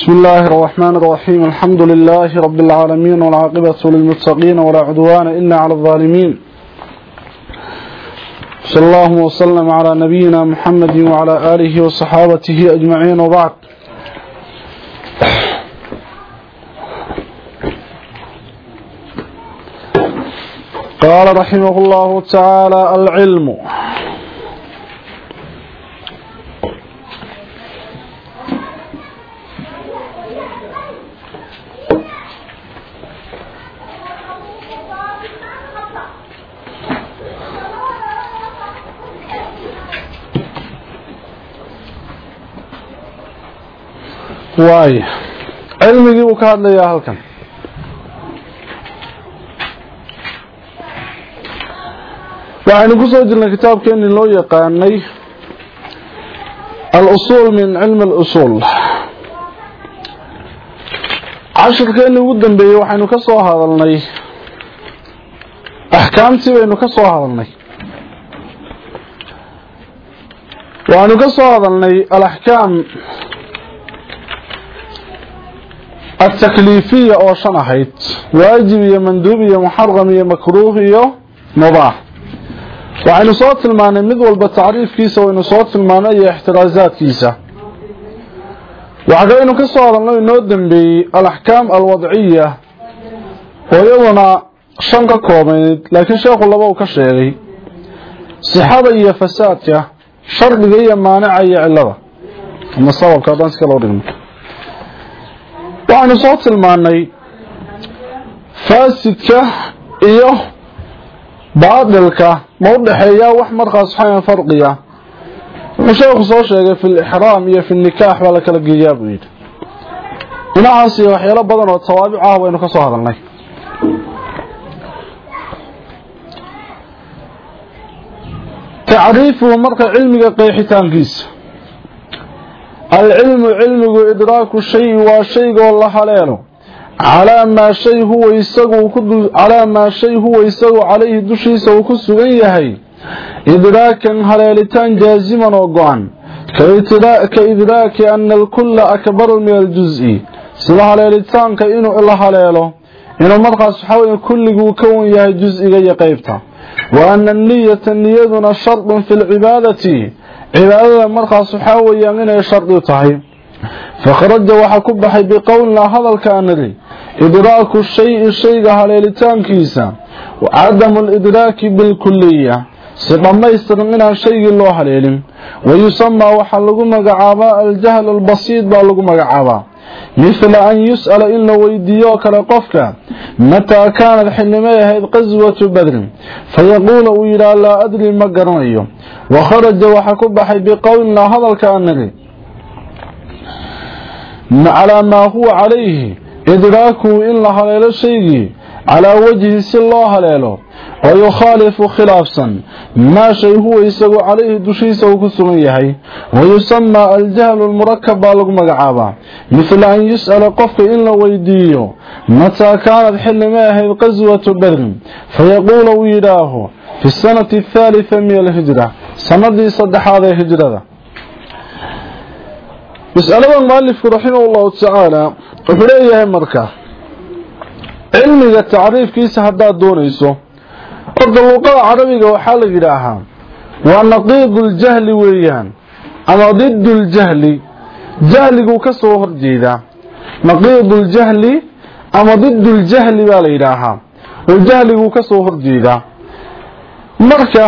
بسم الله الرحمن الرحيم. الحمد لله رب العالمين والعاقبة للمتقين ولا عدوان إلا على الظالمين. صلى الله وسلم على نبينا محمد وعلى آله وصحابته أجمعين وبعد. قال رحمه الله تعالى العلم. Cilmigii buu ka hadlayaa halkan. Waxaynu ku soo jirnay kitaabkeeni loo yaqaanay al-usuul min cilmi al-usuul. Cashirkeeni ugu dambeeyey waxaynu ka soo hadalnay axkaamtii baynu ka soo hadalnay. Waxaynu ka soo hadalnay alaxkaam التكليفية أو شنحيت واجب يا مندوب يا محرم يا مكروه يا مباح وعين صوت المعنى مذول بالتعريف كيسا وعين صوت المعنى يا احترازات كيسا وعقين كسوة الله ينودن بالأحكام الوضعية ويضنا شنك كوميد لكن شيخ الله بو كشيغي صحابة يا فساتيا شرق يا مانع يا علبة أما صواب كادانس كالو رغم waxaanu soo tilmaanay faasidka iyo baadilka. Ma u dhexeeyaa wax markaas waxaa farqiya? Wuxuu sheekhu soo sheegay fi lixraam iyo fi nikaax baa la kala geeyaa buu yidhi. Dhinacaas iyo waxyaalo badan oo tawaabic ah waynu ka soo hadalnay. Tacriifuhu marka cilmiga qeexitaankiisa alcilmu cilmigu idraaku shayi waa shaygoo la haleelo calaa maa shay huwa isagu calayhi dushiisa uu ku sugan yahay. Idraakan haleelitaan jaasiman oo go-an. Ka idraaki ana alkulla akbaru min aljus-i sida haleelitaanka inuu la haleelo inuu markaas waxaweye kulliguu ka wan yahay jus-iga iyo qeybta wa ana niyata niyaduna shardun fi lcibaadati cibaadada markaas waxaa weeyaan inay shardi tahay. Fakhraja waxaa ku baxay biqowlina hadalkaa niri idraaku shayi shayga haleelitaankiisa cadamu lidraaki bilkuliya si dhammaystiran inaan shaygii loo haleelin. Wayusamaa waxaa lagu magacaabaa aljahl albasiid baa lagu magacaabaa mithla an yus'ala in la weydiiyo kale qofka mataa kaanad xillimay ahayd qaswatu badrin fayaquula uu yidhaha laa adri ma garanayo. Wakharaja waxaa ku baxay biqowlina hadalka anagi calaa maa huwa calayhi idraakuhu in la haleelo shaygii على وجهه سلوها ليلو ويخالف خلافا. ما شيء هو يسوى عليه دشيسه وكسميه ويسمى الجهل المركب لقمقعابا مثل أن يسأل قف إلا ويديه. متى كانت حل ما هي القزوة برغم فيقول ويداه. في السنة الثالثة من الهجرة. سنضي صدح هذا الهجرة. يسأل الله المؤلف رحمه الله تعالى. قبل قفرية مركة. Cilmiga tacriifkiisa haddaad doonayso horta luuqada carabiga waxaa la yidhaahaa waa naqiidu ljahli weeyaan ama didu ljahli jahliguu ka soo horjeedaa naqiidu ljahli ama didu ljahli baa la yidhaahaa oo jahliguu ka soo horjeedaa marka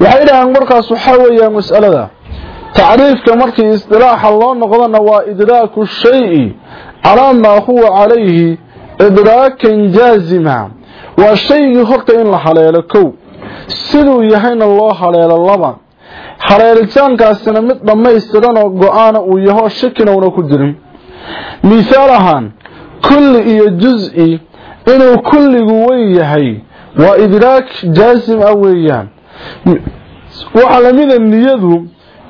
waxay dhahaan markaas waxaa weeyaan mas'alada tacriifka markii istilaaxa loo noqdona waa idraaku shayi calaa maa huwa calayhi idraakan jaazima waa shaygii horta in la haleelo kow. Siduu yahayna loo haleelo laba. Haleelitaankaasina mid dhammaystiran oo go'aana uu yaho shakina una ku jirin. Mithaal ahaan kulli iyo juz-i inuu kulligu weyn yahay waa idraak jaazim ah weeyaan waxaa lamida niyadu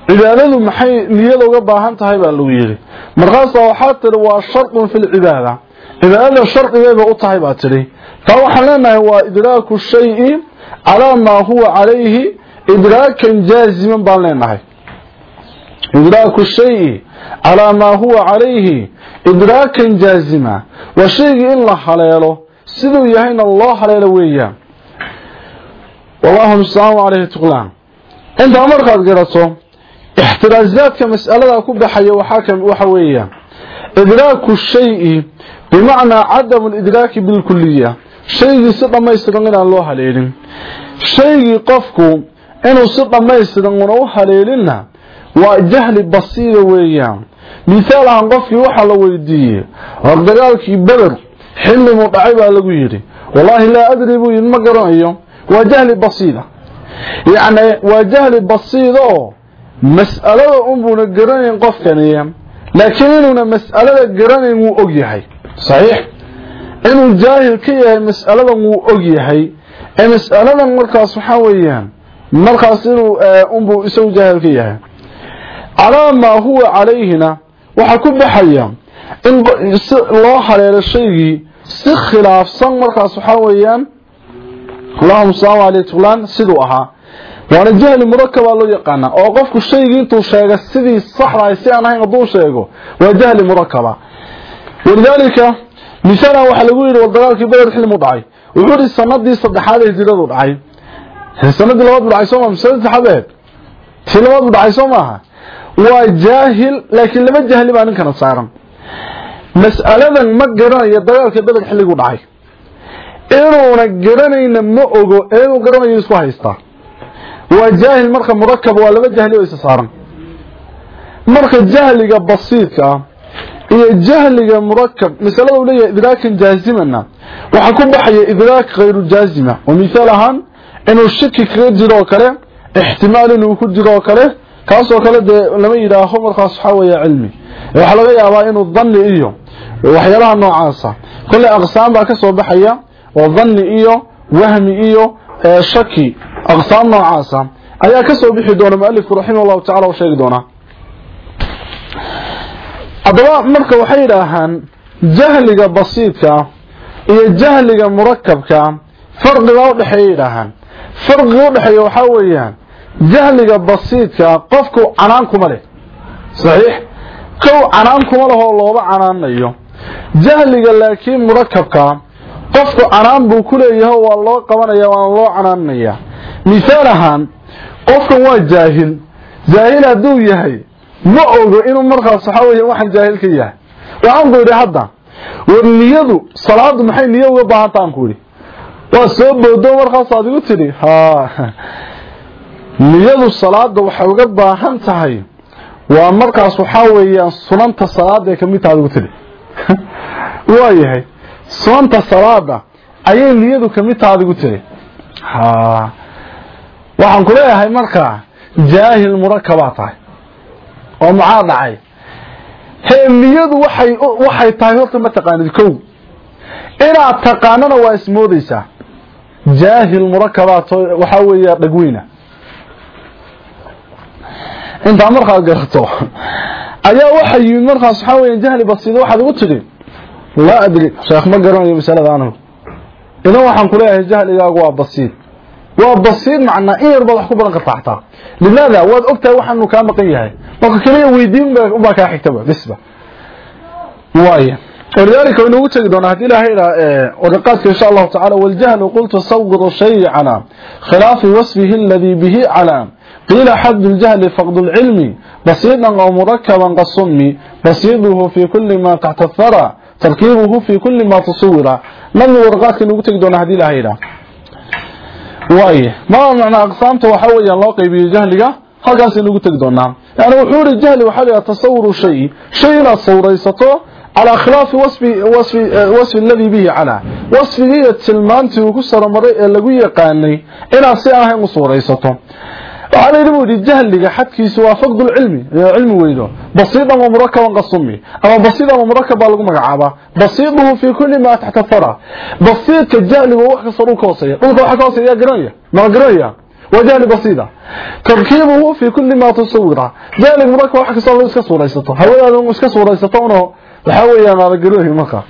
cibaadadu maxay niyada uga baahan tahay baa lagu yidhi. Markaasaa waxaa tiri waa shardun fi lcibaada cibaadada shardigeeda u tahay baa tidhi. Taa waxaan leenahay waa idraaku shayi calaa maa huwa calayhi idraakan jaaziman baan leenahay. Idraaku shayi calaa maa huwa calayhi idraakan jaazima. Waa shaygii in la haleelo siduu yahayna loo haleelo weeyaan. Wallahu mustacaan caleyhi tuqlaan. Intaa markaad garato ixtiraazaadka mas'alada ku baxaya waxa idraaku shayi bimacnaa cadamu lidraaki bilkuliya. Shaygii si dhammaystiran inaan loo haleelin. Shaygii qofku inuu si dhammaystiran una u haleelinna waa jahli basiida weeyaan. Mithaal ahaan qofkii waxaa la weydiiyey dagaalkii beder xillimuu dhacay baa lagu yidhi wallaahi laa adri buu yidhi ma garanayo waa jahli basiida yacni waa jahli basiida oo mas'alada unbuuna garanayn qofkani laakiin inuuna mas'alada garanayn wuu og yahay saxiix. Inuu jaahil ka yahay mas'aladan wuu og yahay. Ee mas'aladan markaas waxaa weeyaan markaas inuu unbuu isagu jaahil ka yahay. Calaa maa huwa calayhina waxaa ku baxaya in loo haleelo shaygii si khilaafsan markaas waxaa weeyaan allahuma salaamu aleyh tuqlaan siduu ahaa. Waana jahli murakabaa loo yaqaana oo qofku shaygii intuu sheega sidii saxdahay si aan ahayn hadduu sheego waa jahli murakaba walidaalika misaala waxaa lagu yidhi dagaalkii beder xillimu dhacay. Wuxuu yihi sanadii saddexaad ee hijradu dhacay. Sanadii labaad dhacay soo maa mise saddexaad tii dhacay soo maaha waa jaahil laakiin laba jahli baa ninkana saaran. Mas'aladan ma garanayo dagaalka beder xilligu dhacay. Inuuna garanayna ma ogo ee inuu garanayo isku haystaa. Waa jaahil marka murakab waa laba jahli oo isa saaran. Marka jahliga basiidka ah iyo jahliga murakab masalada uu leeyahay idraakan jaazimana. Waxaa ku baxaya idraak khayru jaazima. Oo misaal ahaan inuu shaki kaga jiro oo kale ixtimaal inuu ku jiro oo kale kaasoo kale dee lama yidhaaho markaas waxaa weeye cilmi. Waxaa laga yaabaa inuu dhanni iyo waxyaalaha noocaasa. Kolley aqsaam baa ka soo baxaya oo dhanni iyo wahmi iyo shaki aqsaam noocaasa. Ayaa ka soo bixi doona mualifku raximah allahu tacala u sheegi doonaa haddaba marka waxay yidhaahaan jahliga basiidka iyo jahliga murakabka farqiga udhexeeya yidhaahaan. Farqiga udhexeeya waxaa weeyaan jahliga basiidka qofku canaan kuma leh. Saxiix? Kow canaan kuma lehoo looba canaanayo. Jahliga laakiin murakabka qofku canaan buu ku leeyahay waa loo qabanaya waana loo canaanaya. Misaal ahaan qofkan waa jaahil jaahil hadduu yahay ma ogo inuu markaas waxaa weeye waxaan jaahil ka yahay. Waxaan ku yidhi hadda war niyadu salaadu maxay niyo uga baahan yidhi? Waa soo boodo markaas aad igu tidhi ha niyadu salaada waxay uga baahan tahay. Waa markaas waxaa weeyaan sunanta salaada ee ka mid taha ad igu tidhi. Waa yahay sunanta salaada ayay niyadu ka mid taha ad igu tidhi. Ha waxaan ku leeyahay markaa jaahil murakabaa tahay oo maxaa dhacay hee niyadu waxay waxay tahay horta ma taqaanid kow. Inaad taqaanana waa ismoodaysaa. Jaahil murakabaat waxaa weeya dhagweyna intaa markaad garato ayaa waxa yimid markaas waxaa weya jahli basiida waxaad ugu tidhi laa adri sheekh ma garanayo masalada anigu idan waxaan ku leeyahay jahligaagu waa basiid waa basiid macnaa in yar baad wax ku baran kartaa xataa limaada waad ogtahay waxaanu kaa maqan yahay marka kaliya weydiin baa kaa xigtaba bisba waaya ولذلك ونوgu tagi doona hadii ilaahay ila warqaadka insha Allah ta'ala wal jahl qult tasawwur shay ala khilaf wasfihi alladhi bihi ala قيل حد الجهل فقد العلم بسيطا أو مركبا كالصم بسيطه في كل ما تحت الثرى تركيبه في كل ما تصور من ورقات كنوgu tagi doona hadii ilaahay ila waaye ma macna aqsaamta waxa weeyaan loo qaybiyay jahliga halkaas inagu tag doonaa. Yani wuxuu ri jahli waxa la tasawuru shay. Shay ina sawraysato ala khilaaf wasfi wasfi eh, wasfi alladhi bihi ala wasfiga tilmaantii uu ku ee lagu yaqaanay ina ahayn u sawraysato. وعلى يقول جهلك حدكيس وافقد العلم. علم وينه بسيطا ومركبا قصمي. أما بسيطا ومركبا لكم مقعابا بسيطه في كل ما تحت الثرى. بسيط كالجهل ووحك صروك وصية قلت وحك وصية قرية. ما قرية. وجهل بسيطة. تركيبه في كل ما تصوره جهل مركب وحك صروك صورة يسطه هؤلاء هم صورة يسطونه وحاول يانا رجلوه مقا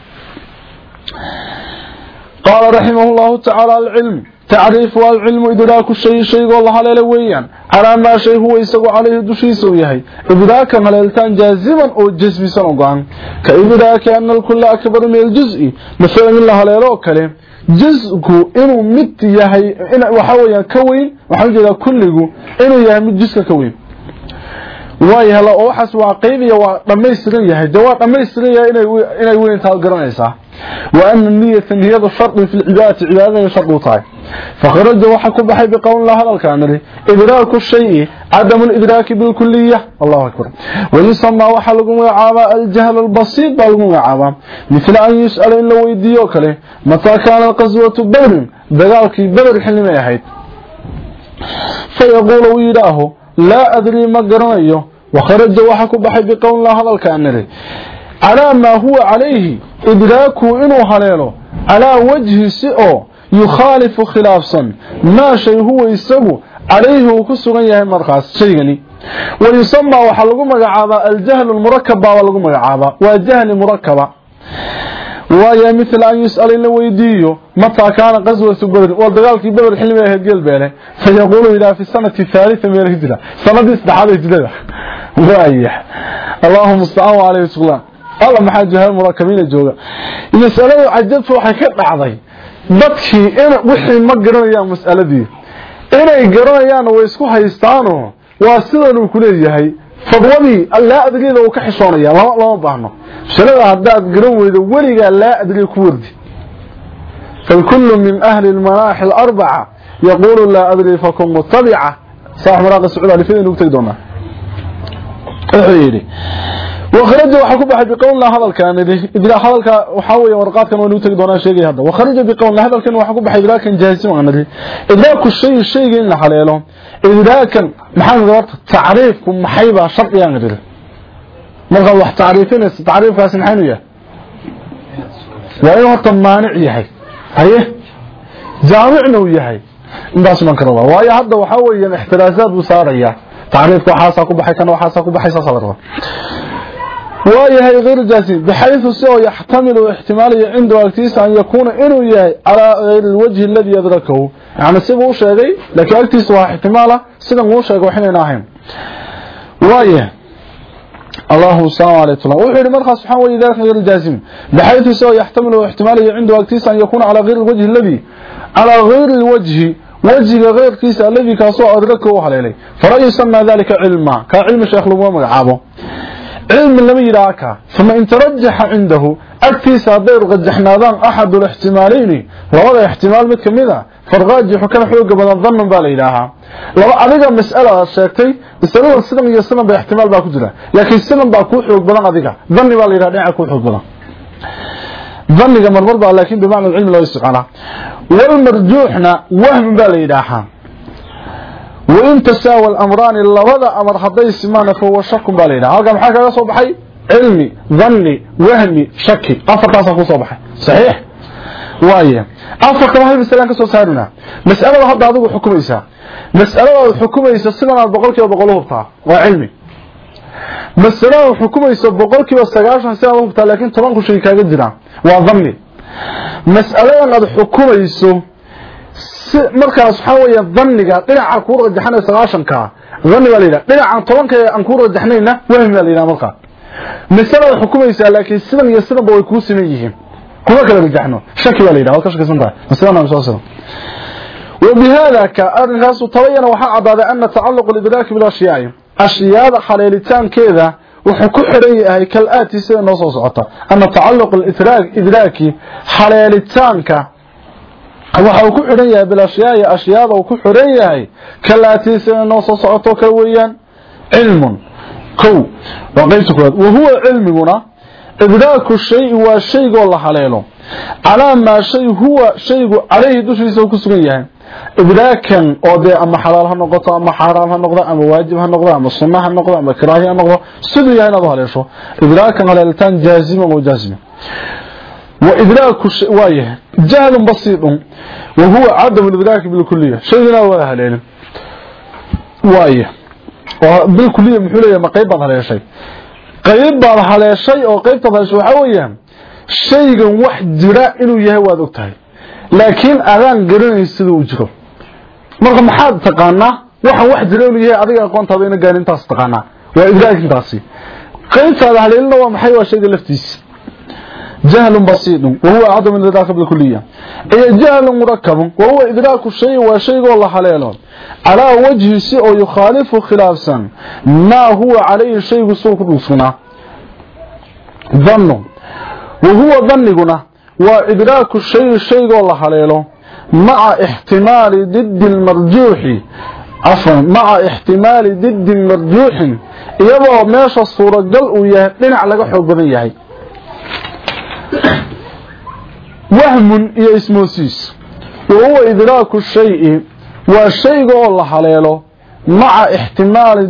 قال رحمه الله تعالى العلم. Tacriif waa cilmu idraaku shay shaygoo la haleela weeyaan. Calaa maa shay huwa isagu calayhi dushiisa uu yahay. Idraakan haleelitaan jaaziman oo jasmisan oo go-an. Ka idraaki ana alkulla akbaru min aljuzi masalan in la haleeloo kale juzku inuu mid yahay waxa weeyaan ka weyn waxaan u jeedaa kulligu oo waxaas waa qayb iyo waa dhammaystiran yahay. Dee waa yahay inay inay weyn tahay garanaysaa. Wa ana niyata niyadu shardi fi lcibaadati cibaadada shardi u fakharaja waxa ku baxay biqowl la hadalkaa niri idraaku shayi cadamu lidraaki bilkuliya allahu akbar wayusamaa waxaa lagu magacaabaa aljahl albasiid baa lagu magacaabaa mila an yus'ala in la weydiiyo kale mataa kaana qaswatu badrin dagaalkii badr xillimay ahayd fayaquulu uu yidhaaho laa adrii ma garanayo wakharaja waxa ku baxay biqowl la hadalkaa niri calaa maa huwa calayhi idraaku inuu haleelo calaa wajhi si oo yukhaalifu khilaafsan. Maa shay huwa isagu calayhi uu ku sugan yahay markaas shaygani. Wayusamaa waxaa lagu magacaabaa aljahlu murakab baa lagu magacaabaa. Waa jahli murakaba waaya mila an yus'ala in la weydiiyo mataa kaana qaswatu badrin waa dagaalkii badr xilmi ahayd geelbeele fayaquulu yidhaha fi sanati haalita min alhijra. Sanadii saddexaad hijrada. Waaya allahuma mustacaan wa alayhi suglaan alla maxaa jahaal murakabiina jooga? Masaladu cajabtu waxay ka dhacday dadkii in wixii ma garanayaan mas'aladii. Inay garanayaanna way isku haystaanoo waa sidan uu ku leeyahay. Fadwadii laa adriyada uu ka xishoonaya. Lama baahno. Masalada haddaad garan weydo weligaa laa adriya ku wardi. Falkullu min ahli lmanaaxi alarbaca yaquulu laa adri fakun mutabica saax maraaqa sacuud alifyada nugu tegi doonaa wuxuu yidhi wakharaja waxa ku baxay biqowlna hadalkan. Idgaa hadalka waxa weeye warqaadkan waa lagu tegi doonaa sheegay hadda. Wakharaja biqowlna hadalkan waxa ku baxay idraakan jaahisi waan nidhi idraaku shay shayga in la haleelo. Idraakan maxaa nidhi horta? Tacriifku maxay baa shardiyan nidhi. Markaad wax tacriifinaysa tacriifkaasi maxay nu yahay waa in horta maanic yahay. Haye? Jaamicna uu yahay. Intaas man ka rabaa waayo hadda waxaa weeyaan ixtiraasaad buu saarayaa. تعريفك وحاسا كبحي كان وحاسا كبحي صبر waayahay غير جاسم بحيث سوى يحتمل واحتمال عنده أكتيس أن يكون إنه يهي على غير الوجه الذي يدركه يعني سيبه شيء لكن أكتيس هو احتماله سيبه هو شيء وحين ناهم وايه الله السلام عليكم وحيد مرخى سبحانه وذلك غير الجاسم بحيث سوى يحتمل واحتمال عنده أكتيس أن يكون على غير الوجه الذي على غير الوجه wajiga keyrkiisa alladii kaasoo adraka u haleelay. Fala yusanna dalika cilma ka cilmi sheekh lagu magacaabo. Cilmi lama yidhaaha ka uma in tarajaxa cindahu agtiisa hadday rajaxnaadaan axadu lixtimaalayni labada ixtimaal mid ka mid a farraajixu xooga badan dannan baa la laba adiga mas'alada sheegtay masaladan sidan iyo sidan ba ixtimaal baa ku jira. Laakiin sidan baa kuu xoog badan adiga. Danni baa la dhinaca kuu xoog badan dhanniga marmar baa laakiin bimacna cilmi loo isticmaala wal marjuuxna wahm baa la yidhaahaa. Wa in tasaawa al-amraani labada amar haday simaana fa huwa shakun baa la yidhaha halkan maxaa kaga soo baxay? Cilmi dhanni wahmi shaki afartaasaa ku soo baxay. Saxiix. Waaye afarta waxay masalan ka soo saarina mas'alada hadda adigu xukumaysaa. Mas'alada ad xukumaysa sidan aad boqolkiiba boqol u hubtaa waa cilmi وعلمي مسألة حكميسا بقول كيو سقاشا سنة بتاع لكن طبعا كل شيء كاقد جنا وظني مسألة هذا حكميسا markaas waxa weeye dhanniga dhinaca ku rajaxana 9ka dhanni wala ila dhinaca 10ka aan ku rajaxnayna wahmi wala ila marka misalada xukumaysa laakiin sidan iyo sidan way ku siman yihiin kuma kala rajaxno shaki wala ila halka shaki santa misalana aan soo soo وبهذا كأرنكاس تبين وحا عداد أن تعلق الإدراك بالأشياء ashyaada xaleelitaankeeda wuxuu ku xiran yahay kal-aati sida noo soo socota. Ama tacaluq idraaki xaleelitaanka waxa uu ku xiran yahay bilashyaai ashyaada uu ku xiran yahay kal-aati sida noo soo socoto kale weeyaan cilmun. Kow waa qaybta koowaad wahuwa cilmiguna idraaku shayi waa shaygoo la haleelo. Calaa maa shay huwa shaygu dushiisa ku sugan yahay idraakan oo dee ama xalaal ha noqoto ama xaaraam ha noqdo ama waajib ha noqdo ama sunna ha noqdo ama karaahi ha noqdo siduu yahay inaad u haleesho idraakan haleelitaan jaaziman oo jaaziman وإدراك الشيء وايه جهل بسيط وهو عدم الإدراك بالكلية شيء لا ولا هلين وايه بالكلية محولية ما قيب على شيء قيب على شيء أو قيب على شيء وحويا شيء واحد جراء إنه يهوى ذكتها laakiin adaan garanay sida uu jiro marka maxaad taqaanaa waxaan wax jira inuu yahay adiga aqoontaada ina gaarin intaas taqaanaa waa idraak intaasi qaybtaada haleelina waa maxay waa shayga laftiisa جهل بسيط وهو عدم الإدراك بالكلية إيه جهل مركب وهو إدراك الشيء وشيء والله حليله على وجه سيء يخالف خلافا ما هو عليه الشيء سوق الرسنة ظن وهو waa idraaku shayi shaygoo la haleelo. Maca ixtimaali diddi lmarjuuxi cafan maca ixtimaali diddin marjuuxin. Iyadoo meesha suuragal uu yahay dhinac laga xoog badan yahay. Wahmun iyo ismoosiis. Wa huwa idraaku shayi. Waa shayga oo la haleelo. Maca ixtimaali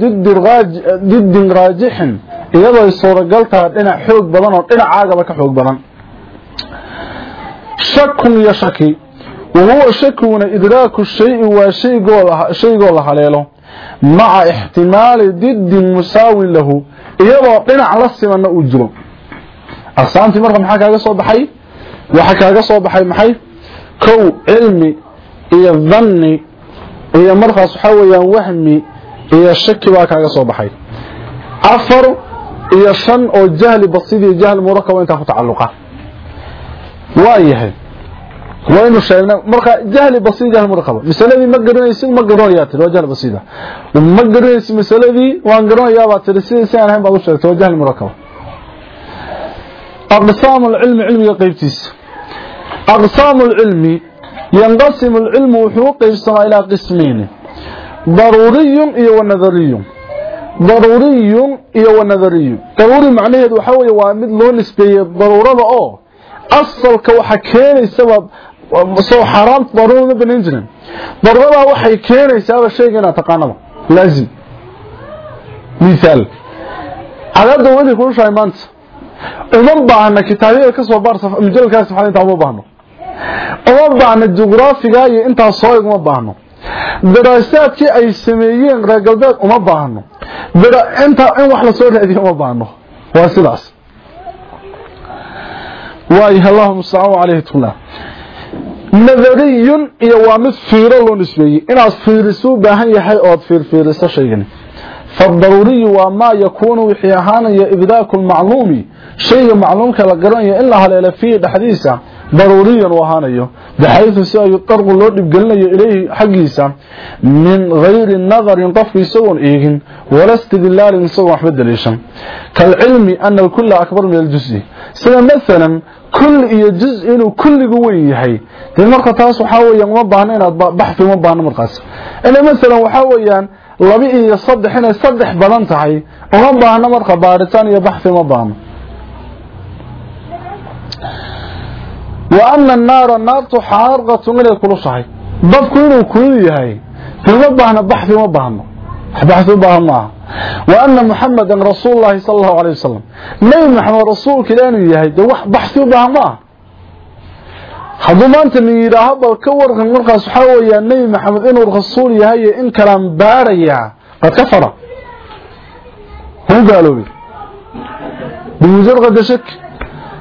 diddin raajixin. Iyadoo ay suuragal tahay dhinac xoog badan oo dhinacaagaba ka xoog badan shakun iyo shaki. Wa huwa shakuna idraaku shayi waa shaygoo la haleelo. Maca ixtimaali diddin musaawin lahu. Iyadoo dhinac la simanna uu jiro. Aqsaamtii marka maxaa kaaga soo baxay? Waxaa kaaga soo baxay maxay? Kow cilmi iyo dhanni iyo markaas waxaa weeyaan wahmi iyo shaki baa kaaga soo baxay. Afar iyo shan oo jahli basiid iyo jahli intaa ku tacalluqa waayahay. Waynu sheegnay marka jahli basir jahli muraqaba masaladii ma garanaysid ma garanayaa tii jahli basir ma garanaysid masaladii waan garanayaa baa tii sidii san ahayn baad u sheegtay jahli muraqaba aqsam al-ilm ilmiga qaybtiisa. Aqsam al-ilmi yanqasim al-ilm wuxuu qaybsamaa ila qismayn daruriyun iyo nadariyun. Daruriyun iyo nadariyun. Daruri macnaheedu waxa weeye waa mid loo nisbeeyay darurada oo asalka waxa keenaysaba soo xaraam daruur ma banaan jirin. Waxay keenaysaa shayga inaad taqaanaba. Laazim. Misaal. Cadaadda weli kuushahay maanta. Uma baahna kitaabiyada ka soo baar mujalkaas saxan inta uma baahno? Uma baahna jugraafiga iyo intaas soo iguma baahno. Daraasaadkii ay sameeyeen reer uma baahno. Inta in wax la soo raadiyo uma baahno. Waa sidaas. waayahay allahuma mustacaan calayhi tula nadariyun iyo waa mid fiiro loo nisbeeyey inaad fiiriso u baahan yahay ood fiirfiiriso shaygani فالضروري وما يكون وحي أهانيا إدراك المعلوم شيء معلوم كلا قرانيا إلا هل فيه حديثا ضروريا وهانيا بحيث سيطرق اللورد بقلنا إليه حقيسا من غير النظر ينطفق يسوون إيهن ولا استدلال يسوون أحمد دليشا كالعلم أن الكل أكبر من الجزء سنة مثلا كل إيا جزء إنه كل قوي هي دي مرقى تاسو حاويا مبانا إنا بحث مبانا مرقص إلا مثلا وحاويا laba iyo saddex inay saddex badan tahay uma baahno marka baaritaan iyo baxi ma baahno wa ana annaara naartu xaarqatun inay kulushahay dabku inuu kulul yahay uma baahno baxi ma wa ana muxamadan rasuul llahi sala allahu alayh wasalam nebi maxamed rasuulka ila inuu yahay dee wax baxsi u baahan maaha? Hadduu maanta nin yidhaaho bal ka waran markaas waxaa weeyaa nebi maxamed inuu rasuul yahay in kalaan baarayaa qad kafara huu gaaloobay. Bimujarqada shak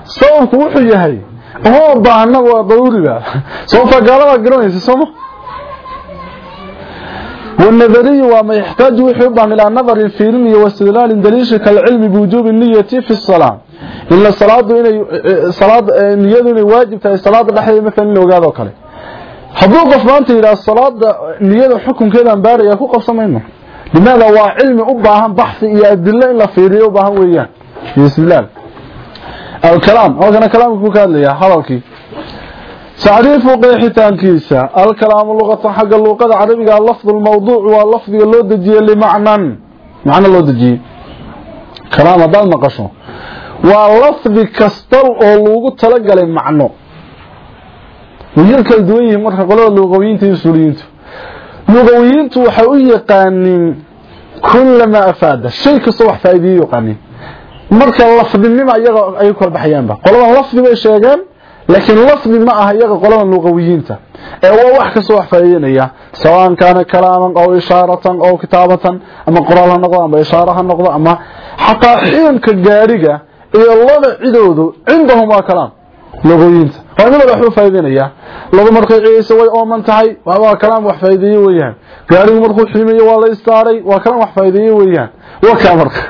sababku wuxuu yahay uma baahna waa daruuriga sababtaa gaaladaa garanaysa sooma والنظري وما يحتاج وحب إلى نظر فيلم واستدلال دليل كالعلم بوجوب النية في الصلاة. إلا الصلاة صلاة نية واجب في الصلاة دحيه مثلا لو قالوا كله حضور قف ما أنت إلى الصلاة نية حكم كذا مباري يكون قف منه لماذا هو علم أباهم بحث يأدل إلا فيري أباهم وياه؟ استدلال الكلام. هو كان كلامك كان لي tacriifu qeexitaankiisa. Alkalaamu luqatan xagga luuqada carabiga lafdu lmawduuc waa lafdiga loo dejiyey limacnan. Macno loo dejiyey kalaam haddaad maqasho. Waa lafdi kasta oo loogu talagalay macno. Wayar kala duwan yihiin marka qolada luuqawiyiinta iyo suuliyiintu. Luuqawiyiintu waxay u yaqaaniin kullamaa afaada. Shay kastoo wax faa'iideeye yaqaaniin. Marka lafdinima ay kala baxayaanba qoladan laakiin lafdi ma aha iyaga qolada luqawiyiinta. Ee waa wax ka soo wax faa'iideynaya sawaan kaana kalaaman aw ishaaratan aw kitaabatan ama qoraal ha noqdo ama ishaaro ha noqdo ama xataa xiilka gaariga iyo lada cidoodu cindahumaa kalaam luqawiyiinta. Waa nimada waxbuu faa'ideynaya lagu marqiciisa way ooman tahay waa kalaam wax faa'ideeye weeyaan. Gaarigu markuu xiimayo waa la istaaray waa kalaam wax faa'ideeye weeyaan. Waa kaa marka.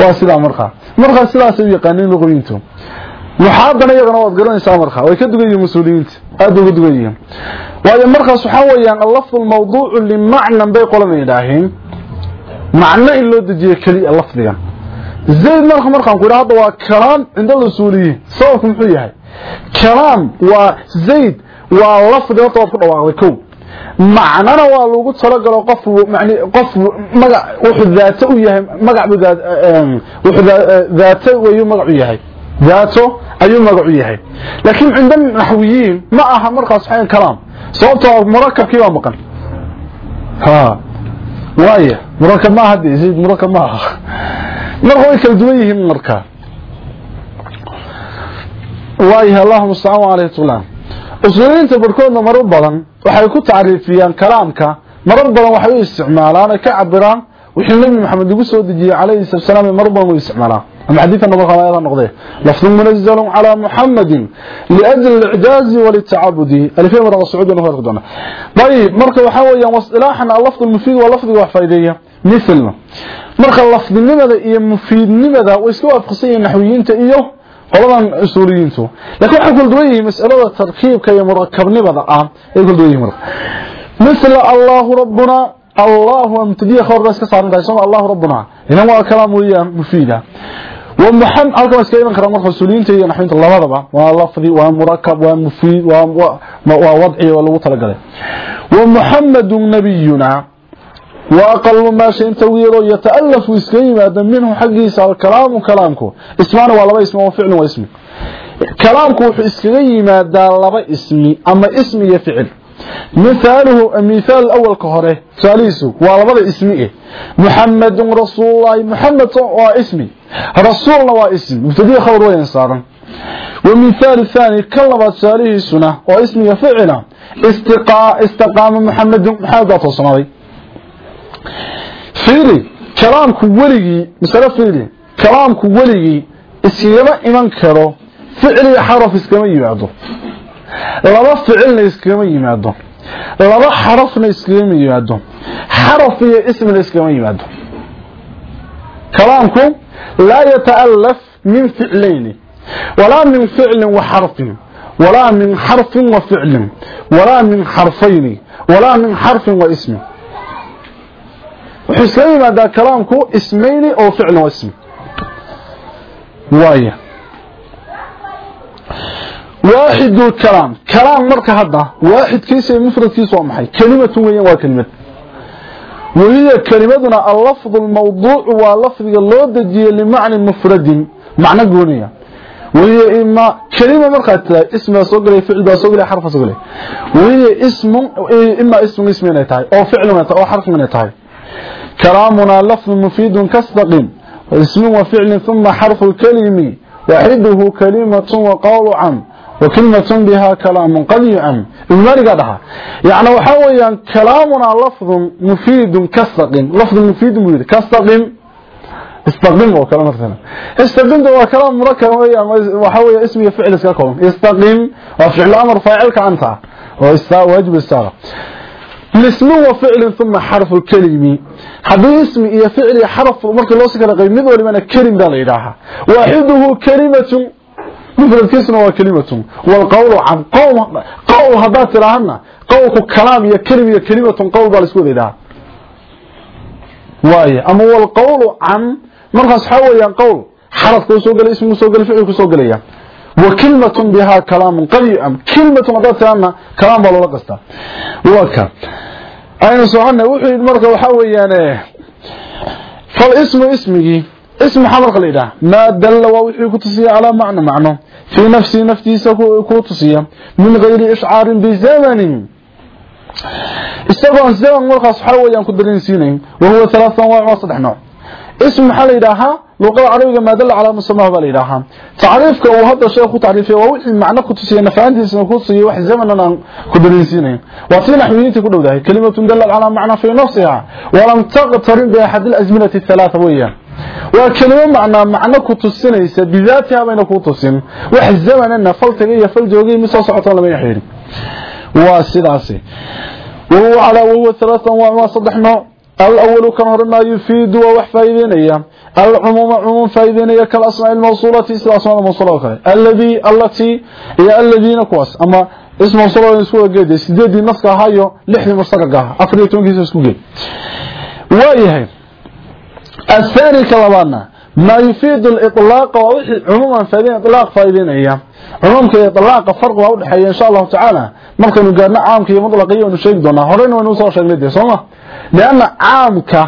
Waa sidaa markaa markaa sidaas u yaqaaniin luqawiyiintu waxaadana iyagana waad garanaysaa marka way ka dugan yihiin aad uga dugan yihiin. Waayo markaas waxa weeyaan lafdul mawduucu limacnan bay qolan yidhaaheen macno in loo dejiyo lafdigan. Zayd marka markaan ku idhaahdo waa kalaam cinda usuuliyiin sababku muxuu yahay? Kalaam waa zayd waa lafdi horta ku dhawaaqday kow. Macnana waa lagu talagalo qof mani qof magac wuxuu daato u yahay magac wuxuu daato ayuu magac u yahay. Daato ayuu magac u yahay. Laakiin cinda naxwiyiin ma aha markaas waxaan kalaam. Sababtoo murakabkii baa maqan. Ha. Waaya murakab ma aha zayd murakab ma aha. Marka way kala duwan yihiin marka. Waayahay allahuma mustacaan alayhi tulaan usuuliyiinta barkoodna marar badan waxay ku tacriifiyaan kalaamka. Marar badan waxay u isticmaalaan ka cabiraan wixii nabi maxamed lagu soo dejiyey calayhi salaam marar badan u isticmaalaan أما حديثنا بقال أيضا نقضيه لفظ منزل على محمد لأجل الإعجاز والتعبد ألي فيه مرقى السعودية نهار قدونا طيب مرقى وحاوية وإلاحنا اللفظ المفيد واللفظ وحفايدية مثل ما مرقى اللفظ لماذا إيه مفيد؟ لماذا؟ وإسلوا أفقصية نحويين تأيوه. qolan asuuriyintu laakiin waxa kul duwayay mas'alada tarkiibka iyo murakabnimada ah ee kul duwayay murak misla allah rabbuna allah antu bi kharras ka saaran daysan allah rabbuna inama kalaamu ومحمد halkan iska iman kara marka usuuliyiinta iyo naxwiyiinta labadaba waa lafdi waa murakab waa mufiid waa waa wadci waa lagu talagalay ومحمد نبينا وأقل ما شيء تويره يتألف ويسكيم هذا منه حقيس الكلام كلامك اسمعنا والله اسمه وفعل واسمي كلامك وحسكيم هذا لبا اسمي أما اسمي يفعل مثاله المثال الأول كهره ثالثه والله اسمي محمد رسول الله محمد rasuulna waa ism mubtadiya khabar wayna saaran. Wa mithaal thaani ka labaad saalihiisuna oo ismiga ficila. Istiqaama muxamedun maxamed baa toosanaaday fiili kalaamku weligii masale fiili kalaamku weligii iskagama iman karo ficliga xaraf iskama yimaado. Laba ficilna iskagama yimaado. Laba xarafna iskagama yimaado. Xaraf iyo ismina iskagama yimaado laa yata'alaf min ficlayni walaa min ficlin wa xarfin walaa min xarfin wa ficlin walaa min xarfayni walaa min xarfin wa ismin wuxuu iskaga yimaadaa kalaamku ismayni oo ficlin waa ismi. Waaya waaxidu lkalaam kalaam marka hadda waaxidkiisa iyo mufradkiisa وهي كلمتنا اللفظ الموضوع ولفظ لو دجيه لمعنى مفرد. معنى قونية وهي إما كلمة مرقت. اسم صغري فعل صغري حرف صغري وهي اسم إما اسم اسم من يتعي أو فعل من يتعي أو حرف من يتعي كلامنا لفظ مفيد كصدق اسم وفعل ثم حرف الكلمة وعده كلمة وقال عن وكلمة بها كلام قد عم ابن مالك هذا يعني وحاويا كلامنا لفظ مفيد كاستقم لفظ مفيد مفيد. كاستقم استقيم هو كلام مثلا استقيم هو كلام مركب. وحاويا اسمي فعل اسكاكم استقيم وفعل أمر فاعلك انت واجب السارة. الاسم هو فعل ثم حرف الكلم. هذا اسم هي فعل حرف. مركب لو غير قيمة. ولمن كلم ده ليراها واحدة كلمة mufradkiisuna waa kelimatun. Walqowlu can qowl qowl haddaad tidhaahana qowlku kalaam iyo kelim iyo kelimatun qowl baa la isku wada idhaha waaye ama walqowlu can markaas waxaa weeyaan qowl xarafkuu soo gelay ismiguu soo gelay ficilku soo gelaya wa kilmatun bihaa kalaamun qad yu-am kilmatun haddaad tidhaahana kalaam baa loola qastaa. Waa ka. Aynu socona wuxuu yidhi marka waxaa weeyaan fal ismu ismigii اسم حمر قليلا ما دل ووحي كتسي على معنى معنى في نفسي نفسي كتسي من غير إشعار بزمن استغفر الزمن مركة حوي كدرين سينين وهو ثلاثة أنواع وصدح نوع اسم محل إلها لغة عربية ما دل على مسمى بالإلها تعريفك وهذا الشيء خو تعريفه ووحي معنى كتسي نفعندي اسم كتسي وحي زمن أنا كدريسيني وفي نحوينتي كله ده كلمة دل على معنى في نفسها ولم تقترن بأحد الأزمنة الثلاثة ويا waa kelimo macnaa macno ku tusinaysa bidaatiha bayna ku tusin wax zamanana faltaga iyo fal joogay mi soo socoto lama xiriirin waa sidaasi وهو على وهو ثلاثة وما صدحنا الأول كان هرما يفيد ووح فايدينيا العموم عموم فايدينيا كالأسماء الموصولة سلا أسماء الموصولة وكذا الذي التي هي الذين كواس أما اسم موصولة يسوى قيد سيدي نسكا هايو لحظة مستققها أفريتون كيس يسوى قيد وإيهي الثاني كلامنا ما يفيد الإطلاق عموما فايدين إطلاق فايدينيا cumuumka iyo dalaaqa farqi waa u dhaxeeya insha Allah ta'ala markanu gaarno caamka iyo mudlaqa iyo sheegi doona horeyna waynu soo sheegnay de sooma leena caamka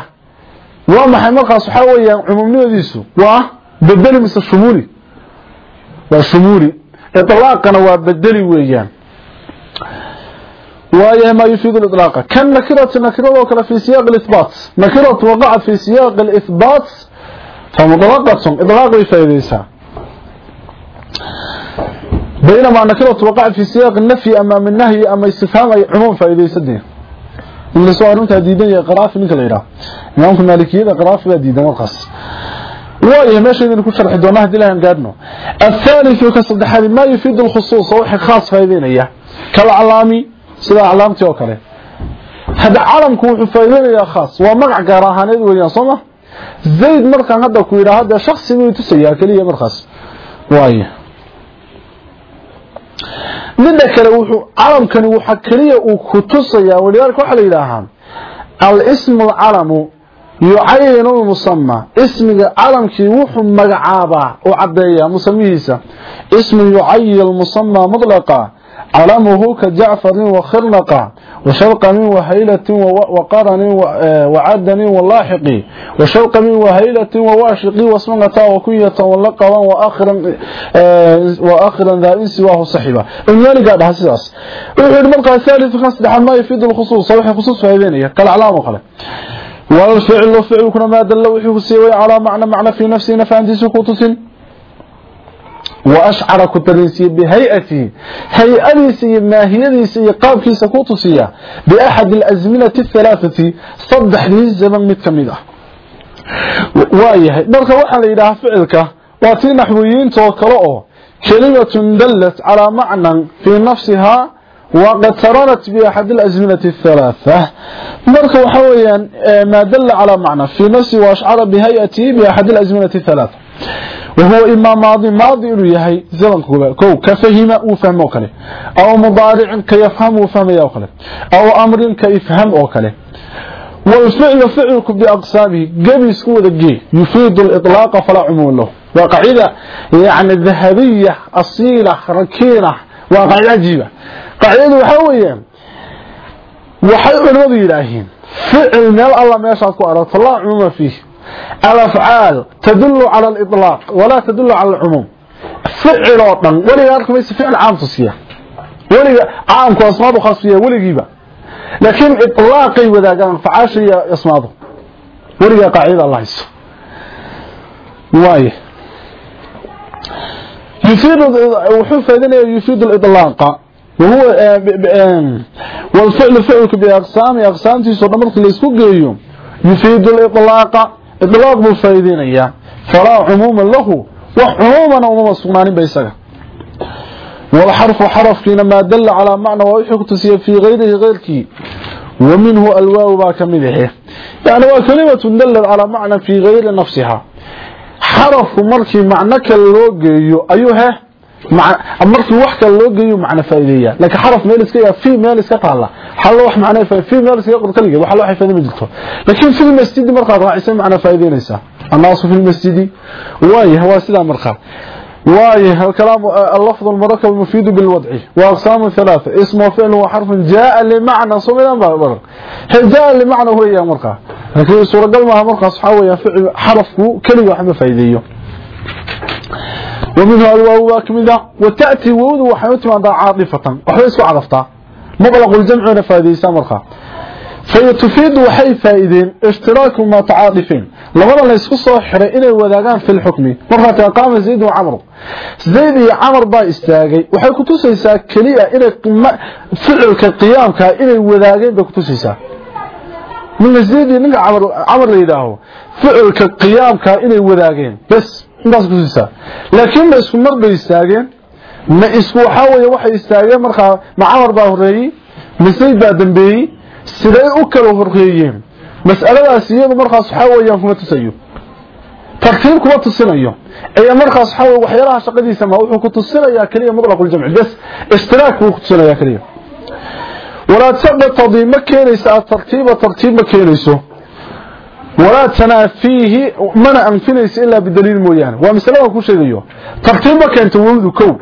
waa maxay markaas waxa weeyaan cumuumnimadiisu waa bedeli mise shumuli waa shumuli itlaaqana waa bedeli weeyaan وهي ما يفيد الإطلاق كان نكرة نكرة وكلا في سياق الإثبات نكرة وقعت في سياق الإثبات فمطلقة إطلاق يفيديسها بينما نكرة وقعت في سياق النفي أمام النهي أما استفهام أي عموم فإذا يسدين اللي سؤالون تهديدين يا قرافي منك الإيرا إمامكم مالكيين قرافي تهديدين والقص وإيه ماشي إذا نكون شرح دوناه دي لهم قادنه الثالث كصد حالي ما يفيد الخصوص وحي خاص sida aclaamtii oo kale. Hadda calamku wuxuu faa'iideynaya khaas. Waa magac gaar ahaaneed weeyaan sooma zayd markaan hadda ku yidhaah dee shaksi buu tusayaa keliya markaas. Waayo midda kale wuxuu calamkani waxa kaliya uu ku tusayaa walidaalka waxaa la yidhaahaa al-ismu alcalamu yucayinu lmusamaa ismiga calamkii wuxuu magacaabaa uu caddeeyaa musamihiisa ismu yucayin lmusamaa mudlaqa علمه كجعفر وخرنقة وشوق من وهيلة وقرن آه، وعدن واللاحق وشوق من وهيلة وواشق واسمغة وكية واللقبا وآخرا, آه، وآخرا ذا إن سواه صحبا إن يالي هذا حساس وحيد مرقى الثالث خاصة دحال ما يفيد الخصوص. صحيح الخصوص فهيبينية قال علامه خلق والفعل فعل كنا ما دل وحيه سيوي على معنى معنى في نفسي نفان سكوت سن. وأشعر كترسي بهيئته هيئتي ماهيتي سكوت كوتسيا بأحد الأزمنة الثلاثة صدح لي الزمن متكمدة وآية. marka waxa la yiraahdo ficilka waa tii naxwiyiinto كلمة دلت على معنى في نفسها وقد ترنت بأحد الأزمنة الثلاثة. مركة وحويا آه، ما دل على معنى في نفسي وأشعر بهيئتي بأحد الأزمنة الثلاثة. وهو إما ماضي ماضي إنه يهي زمن كو كفهم وفهم وكله أو مضارع كيفهم وفهم وكله أو أمر كيفهم وكله والفعل فعلك بأقسامه قبل سكوة الجي يفيد الإطلاق فلا عمول له وقاعدة يعني الذهبية أصيلة ركينة وقاعدة عجيبة قاعدة وحوية وحي علماء إلهين فعل مال الله ما يشعرك أردت الله عموما فيه الأفعال تدل على الإطلاق ولا تدل على العموم فعل وطن ولي أركب يس فعل عام تصيح ولي عام كأصماده خاصية ولي جيبه لكن إطلاقي وذا كان فعاشي يصماده ولي قاعدة الله يسو وايه يفيد وحوف هذين يفيد الإطلاق وهو والفعل فعلك بأقسام أقسام تيسو نمرك اللي يسكو قيوم يفيد الإطلاق idlaaq buu faa'iideynaya falaa عموما له wax cumuumana umama sugnaaninba والحرف حرف كينما دل على معنى ويحكتسي في غيره غيرك. ومنه الواو باكمده يعني وكلمة دلت على معنى في غير نفسها. حرف مركي معنى كاللوغ أيها markii wax kale loo geeyo macna faa'iideeya laakiin xaraf meel iska yaa fi meel iska taala hal wax macna fi meel iska qod kaliya waxa loo xifaaday ma jirto laakiin fi masjid marka raacaysan macna faa'iideynaysa الناس في المسجد واي هو سلا مرخا واي الكلام اللفظ المركب المفيد بالوضع واقسام ثلاثة اسم وفعل وحرف جاء لمعنى صمنا بر جاء لمعنى هو يا مرخا لكن سوره قلمها مرخا صحاوي فعل حرفه كلمه واحدة فايديه ومنها الواو كمذا وتأتي وود وحيوتي عند عاطفة وحيوتي عرفتها مطلق الجمع نفاذيسا مرخا فيتفيد وحي فائدين اشتراك ما تعاطفين لماذا لا يسقصوا حرى إلى وداغان في الحكم مرخا قام زيد وعمر زيد عمر با استاغي وحي كتوسيسا كليا إلى فعلك قيامك إلى وداغين با كتوسيسا ninka zayd iyo ninka camar camar la yidhaaho ficilka qiyaamka inay wadaageen bas intaas kusiisaa laakiin ma isku mar bay istaageen ma isku waxaa weeye waxay istaageen markaa ma camar baa horreeyey ma zayd baa dambeeyey siday u kala horreeyeen mas'aladaas iyadu markaas waxaa weeyaan kuma tusayo tartiib kuma tusinayo ee markaas waxa weeye waxyaalaha shaqadiisa ma wuxuu ku tusinayaa kaliya mutlaqul jamci bas istiraak buu ku tusinayaa kaliya walaa taqtadi ma keenaysa tartiiba tartiib ma keenayso tanaafiihi mana anfinaysa ilaa bidaliil mooyaane. Waa masalada ku sheegayo. Tartiib ma keento wawdu kow.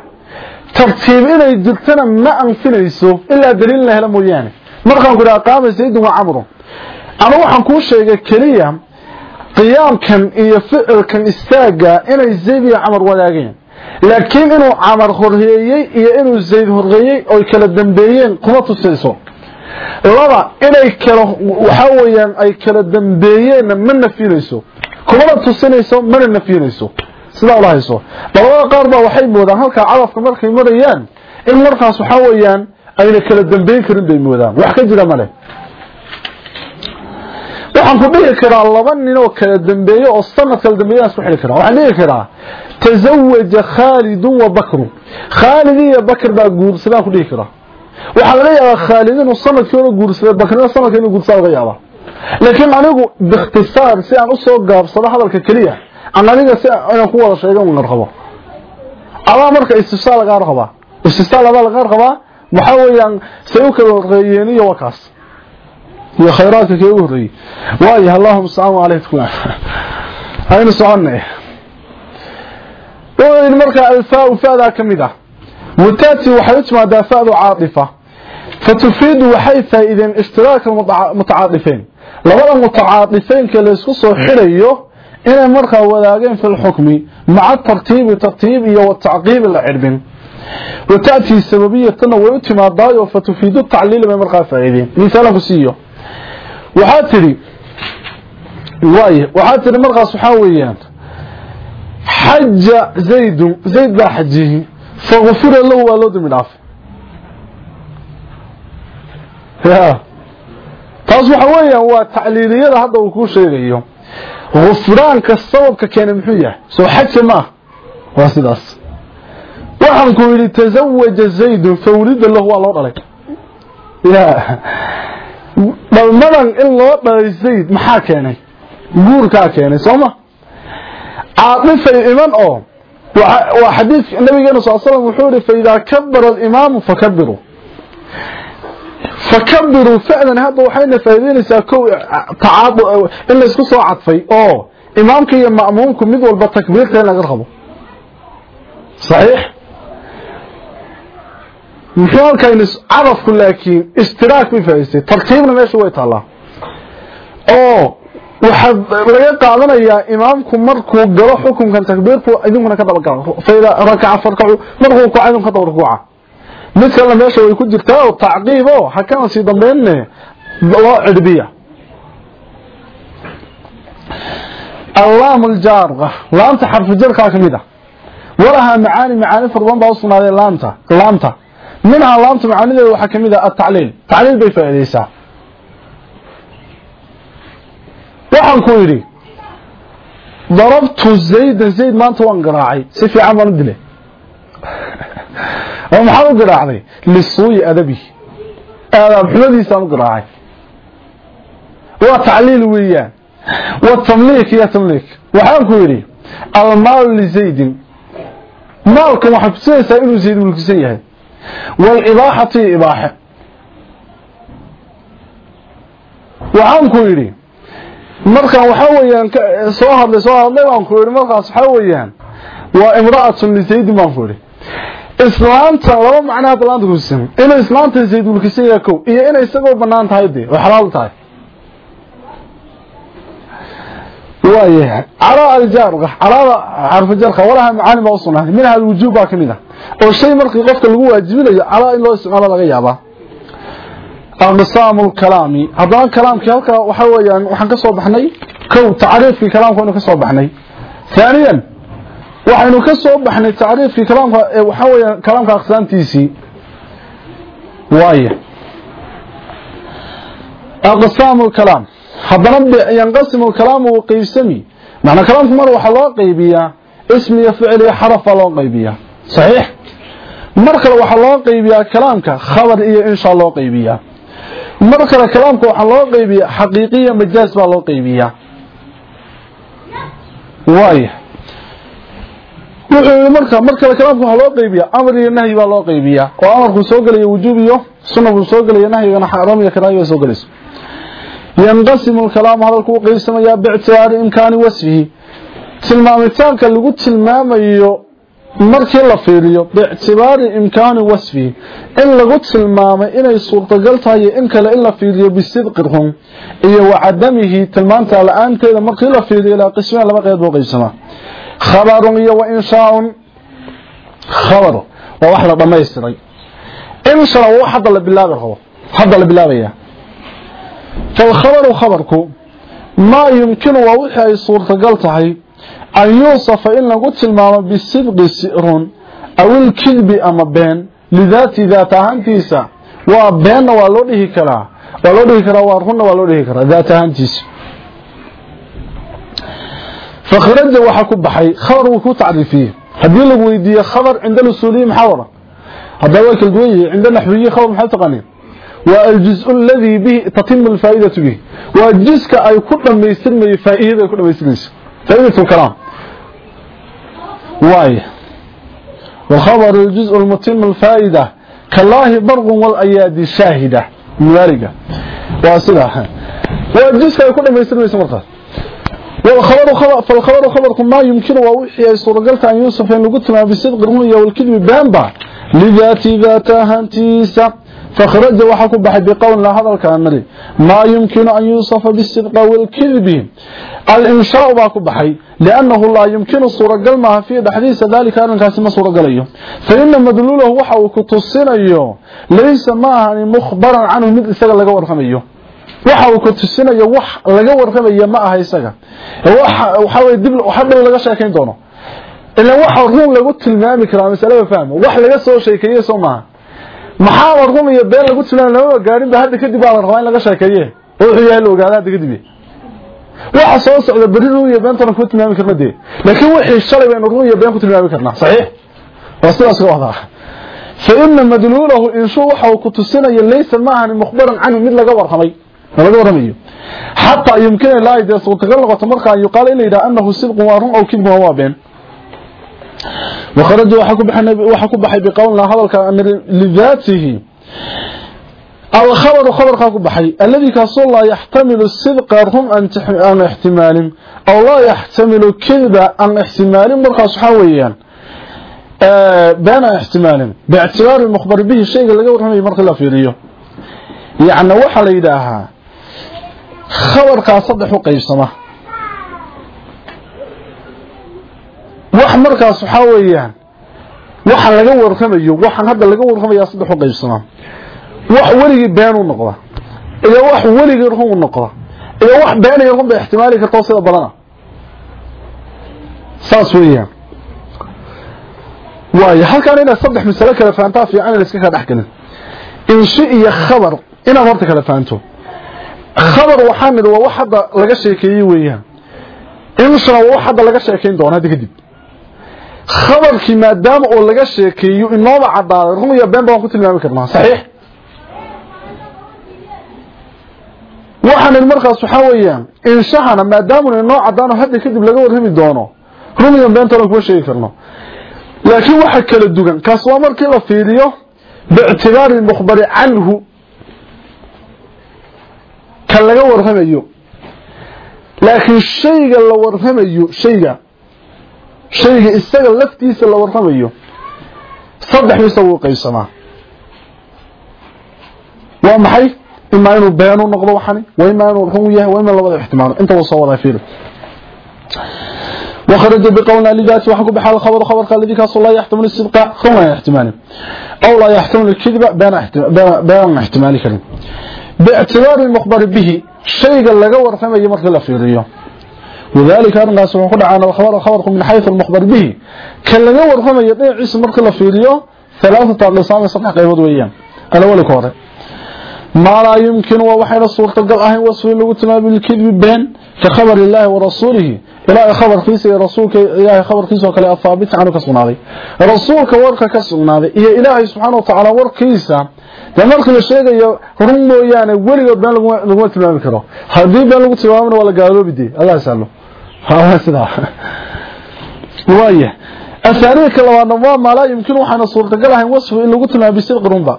Tartiib inay jirtana ma anfinayso ilaa daliil la helo mooyaane. Markaan ku dhaha qaama zaydun wa camrun ama waxaan kuu sheegay keliya qiyaamkan iyo ficilkan istaaga inay zayd iyo camar wadaageen. Laakiin inuu camar horreeyey iyo inuu zayd horreeyey oy kala dambeeyeen kuma tusayso laba inay kala waxa weeyaan ay kala dambeeyeenna ma nafinayso kumana tusinayso mana nafinayso sidaa ula hayso labada qaar baa waxay moodaan halkaa cadafka markay marayaan in markaas waxa weeyaan ayna kala dambeyn karin bay moodaan. Wax ka jira male waxaan ku dhihi karaa laba nin oo kala dambeeyo oo sanad kala dambeeyaan isku xili karaa. Waxaan dhihi karaa tazawaja khaalidun wa bakru. Khaalid iyo bakr baa guursadaan ku dhihi karaa waxaa laga yaabaa khaalid inuu sannadkii hore guursaday bakrina sannadkii inuu guursadaa laga yaabaa. Laakiin anigu biikhtisaar si aan u soo gaabsado hadalka keliya aan aniga si inaan ku wada sheegan una rabo. Adaa marka istifsaal lagaa rabaa istifsaal adaa lagaa rabaa waxaa weeyaan say u kala horeeyeen iyo wakaas. Iyo khayraadka kee ugu horreeyey waayo allahuma salaamu calaykum aynu soconay wuxuu markaa alfaa faadaa ka mid ah wataati waxay u timaadaa faadu caadifa fatufiidu waxay faa'iideen ishtiraaka mutacaadifeyn labada mutacaadifeynka laysku soo xidhayo inay markaa wadaageen fi lxukmi maca tartiibi tartiib iyo watacqiibi la cirbin. Timaadaayo fatufiidu tacliili bay markaa faa'iideen. Misaalan ku siiyo. Waxaa tidhi waay waxaa tidhi markaas waxaa fagufira lahu waa loo dami dhaafay ya. Taas waxa weeyaan waa tacliiliyada hadda uu kuu sheegayo. Gufraanka sababka keenay muxuu yahay? Soo xaja ma ah waa sidaas. Waxaan ku yidhi tazawaja zaydun fawlida lahu waa loo dhalay. Ya. Dhalmadan in loo dhalay zayd maxaa keenay? Guurkaa keenay sooma caadifay iman oo sal slam wuxuu yihi faidaa kabara alimaamu fakabiruu fakabiruu ficdan hadda waxayna faa'iideynaysaa kow tacaad in laysku soo cadfay oo imaamka iyo ma'muumku mid walba takbiirta in laga rabo. Saxiix? Muxuu halkayni cadafku laakiin istiraak bay faa'idaystay tartiibna meesha way taallaa. Oo waxaa laga qaadanayaa imaamku markuu galo xukunkan takbiirku idinkuna ka daba galo faida rakaca farkacu markuu kaco idinku ka daba rukuuca. Mid kalena meesha way ku jirtaa oo tacqiib oo ha dambeynne loo cirbiya allaam aljaarqa laamta xarfu jarkaa ka mid ah. Walahaa macaani macaani fara badan baa u sugnaaday laamta laamta minhaa laamta macaanideeda waxaa ka mid ah atacliil tacliil bay faa'iidaysaa waxaan ku yidhi darabtu zaydan zayd maanta waan garaacay si fiican baan u dilay. Oo maxaan u garaacday? Lisuuyi adabi. Aadaab xumadiisaan u garaacay. Waa tacliil weeyaan. Wa tamliik iyo tamliik. Waxaan ku yidhi almaalu lizaydin maalkan waxaad kusinaysaa inuu zayd mulkisan yahay. Waalibaaxatu iyo ibaaxe waxaan markaan waxaa weeyaan soo hadlay soo hadlay baan ku yidhi markaas waxaa weeyaan waa imra'atun lizaydin baan ku yidhi. Islaanta laba macno hadda laanta kusisan inay islaanta zayd mulkisan yahay kow iyo inay isagoo bannaan tahay dee oo xalaal tahay. Waayahay calaa aljaarqa calaada xarfujarka walaha macaani baa u sugnaaday. Minha alwujuub baa ka mid ah. Oo shay markii qofka lagu waajibinayo calaa in loo isticmaalo laga yaabaa aqsaamu lkalaami haddana kalaamkii halkaa waxaa weeyaan waxaan ka soo baxnay kow tacriifkii kalaamka waynu ka soo baxnay haaniyan waxaynu ka soo baxnay tacriifkii kalaamka ee waxaa weeyaan kalaamka aqsaamtiisii waaya lkalaam haddana yanqasimu kalaamu uu qeybsami macnaa kalaamku mar waxaa loo qeybiyaa ismi iyo ficil iyo xarafa loo qeybiyaa saxiix mar kale waxaa loo qeybiyaa kalaamka khabar iyo insha loo qeybiyaa mar kale kalaamka waxaa loo qeybiyaa xaqiiqi iyo majaaz baa loo qeybiyaa waaya wuxuu yidhi marka mar kale kalaamka waxaa loo qeybiyaa amar iyo nahyi baa loo qeybiyaa oo amarku soo gelaya wujuub iyo sunna buu soo gelaya nahyigana xaaraam iyo karaahi baa soo gelayso. Yanqasimu lkalaamu hadalku u qeybsamayaa biictibaari imkaani wasfihi. Tilmaamitaanka lagu tilmaamayo markii la fiiriyo biictibaari imkaani wasfihi in lagu tilmaamay inay suurtagal tahay in kale in la fiiriyo bisidqi run iyo wacadamihi tilmaanta la-aanteeda markii la fiiriyo ilaa qismeen laba qeyb buu qeybsamaa khabarun iyo wa inshaaun khabar waa wax la dhamaystiray inshana waa wax hadda la bilaabi rabo hadda la bilaabaya falkhabaru khabarku maa yumkinu waa wixii ay suurtagal tahay an yuusafa in lagu tilmaamo bisidqi sirun aw ilkidbi ama been lidaati daat ahaantiisa waa beenna waa loo dhihi karaa waa loo dhihi karaa waa runna waa loo dhihi karaa daat ahaantiisa. Fakhraja waxaa ku baxay khabar wuu ku tacriifiyey. Haddii lagu weydiiye khabar cinda lusuuliyi maxaa waran? Haddaba waa kala duwan yihi cinda naxwiyi khabar maxaa taqaaniin? Waa aljiz alladii bihi tatimu alfaa'idatu bihi. Waa jiska ay ku dhamaystirmayo faa'iidada ay ku dhamaystirmayso faa'iidatu kalaam واي وخبر الجزء المتم الفائدة كالله برق والأيادي الشاهدة مباركة واصلها والجزء يكون ما يصير يسمى مرقى والخبر خبر فالخبر خبر ما يمكن ووحي أي صورة قلت أن يوسف أن قلت ما بصدق الرمية والكذب بانبع لذات ذاتها انتيسا فخرج وحكم بحي بقول لا هذا الكامل ما يمكن أن يوصف بالصدق والكذب الإنشاء باكو بحي لأنه لا يمكن الصورة قلمها في حديث ذلك أن كاسم صورة قليه فإن مدلوله وحاو كتصين أيه ليس معها مخبرا عنه مثل سيغا لغا ورخميه waxa ku tusinayo wax laga warramayo ma aha isaga waxa waxa way dib waxa laga sheekayn doono ila waxa ruun lagu tilmaami karaa masalada fahmo wax laga soo sheekeeyo soo maaha maxaa warqum iyo been lagu tilmaamay laba gaarin ba hadda kadib baa rabaa in laga sheekeeyo wuxuu yahay la ogaada hadda kadib waxa soo socda bari ruun iyo been tan ku tilmaami karna de laakiin wixii shalay baynu ruun iyo been ku tilmaami karnaa saxiix wasidaas oo wada فإن مدلوله إن شو وحو كتسنيا ليس معها مخبرا عنه مثل laga warramay laga warramayo حتى يمكن لا يدرس وتغلق marka يقال إلى إذا أنه صدق وارون أو كذب وابين وخرج وحكو بحي بقولنا هذا لذاته الخبر خبر خاكو بحي الذي كاسو لا يحتمل الصدق رهم عن احتمال أو لا يحتمل كذب عن احتمال مرخص حويا بين احتمال باعتبار المخبر به الشيء اللي قبل مرخ الله فيريو يعني وحا ليداها خبر كاصدح قيبسمه wax markaas waxa weeyaan waxa laga warramayo waxan hadda laga warramayaa saddex u qaybsana wax waligi been u noqda iyo wax waligi run u noqda iyo wax been iyo run ba ihtimaali karto sida badana. Saas weeyaan. Waayo halkaan ina saddex mas'alo kala fahantaa fiican in iska kala dhaxgalin inshi iyo khabar ina horta kala fahanto khabar waxaan nid waa wax hadda laga sheekeeyay weeyaan. Insha Allah wax hadda laga sheekeyn doona kadib khabarkii maadaama oo laga sheekeeyo inooba cadaaday run iyo been baan ku tilmaami karnaa. Saxiix. Waxaan markaas waxa weeyaan inshahana maadaama inoo cadaano hadda kadib laga warrami doono run iyo been tan kuma sheegi karno. Laakiin waxa kala duwan kaas waa markii la fiiriyo bi'tibaar al-mukhbari anhu kan laga warramayo. Laakiin shayga la warramayo shayga shayga isaga laftiisa la warramayo saddex mise wuu qaybsamaa waa maxay imaa inuu beenu noqdo waxani waa imaa inuu run yahay waa imaa labada ixtimaalo inta wuu soo wadaa fiiri وخرج بقولنا لذاته وحكوا بحال الخبر خبر قال الذي كاس الله يحتمل الصدق هو احتمال أو لا يحتمل الكذب بين احتمال, بين احتمال كلمة باعتبار المخبر به شيء اللي قور فما يمر له lidalika arrinkaas wuxuu ku dhacaana khabaru khabarku min xaysu almukhbar bihi kan laga warramayo dhinaciisa marka la fiiriyo halaathata aqsaam saddex qaybood weeyaan. Alawali ka hore maa laa yumkinu waa waxayna suurtagal ahayn wasfi lagu tilmaamay bilkidbi been. كخبر الله ورسوله إلى خبر كيس رسولك إلى خبر كيس وكلا الثابت عنه كسغنادي رسولك ورك كسغنادي إيه إلهي سبحانه وتعالى وركيسا marka la sheegayo run mooyaane weligood been laguma tilmaami karo haddii been lagu tilmaamana waa la gaaloobide allah salo sidaa waaya asaariirka labaadna waa maalaa yumkin waxaana suurtagal ahayn wasfu in lagu tilmaamo bisidqi runba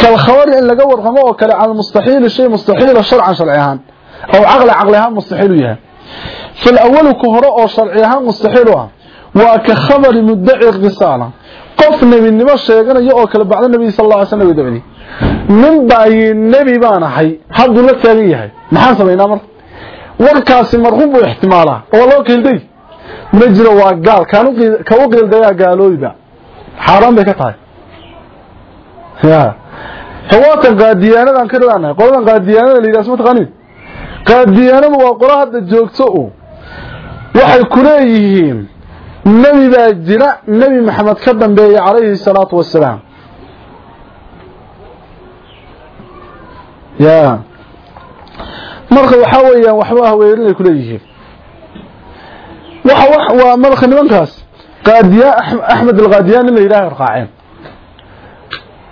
kal khabari in laga warqamo oo kale can mustaxiili shay mustaxiila sharcan sharci ahaan aw caqli caqli ahaan mustaxiil u yahay. Fil awalu ka hore oo sharci ahaan mustaxiil u ah waa ka khabari muddaci risaala qof nebinimo sheeganaya oo kale bacda nebiga sal alla slam dabadi nin baa yii nebi baan ahay. Hadduu la taagan yahay. Maxaan samaynaa marka warkaasi marxuum buu ixtimaalaa. Oo loo qiilday ma jiro waa gaal. Ka u qiildayaa gaalooyba xaaraan bay ka tahay. Hawaatan qaadiyaanadu waa qolo hadda joogto u. Waxay ku leeyihiin nebi baa jira nebi maxamed ka dambeeya calayhi salaatu wasalaam ya. Marka waxa weeyaan waxba haweerinay ku leeyihiin. Waa marka nimankaas axmed alqaadiyaan in la yidhaaha raaceen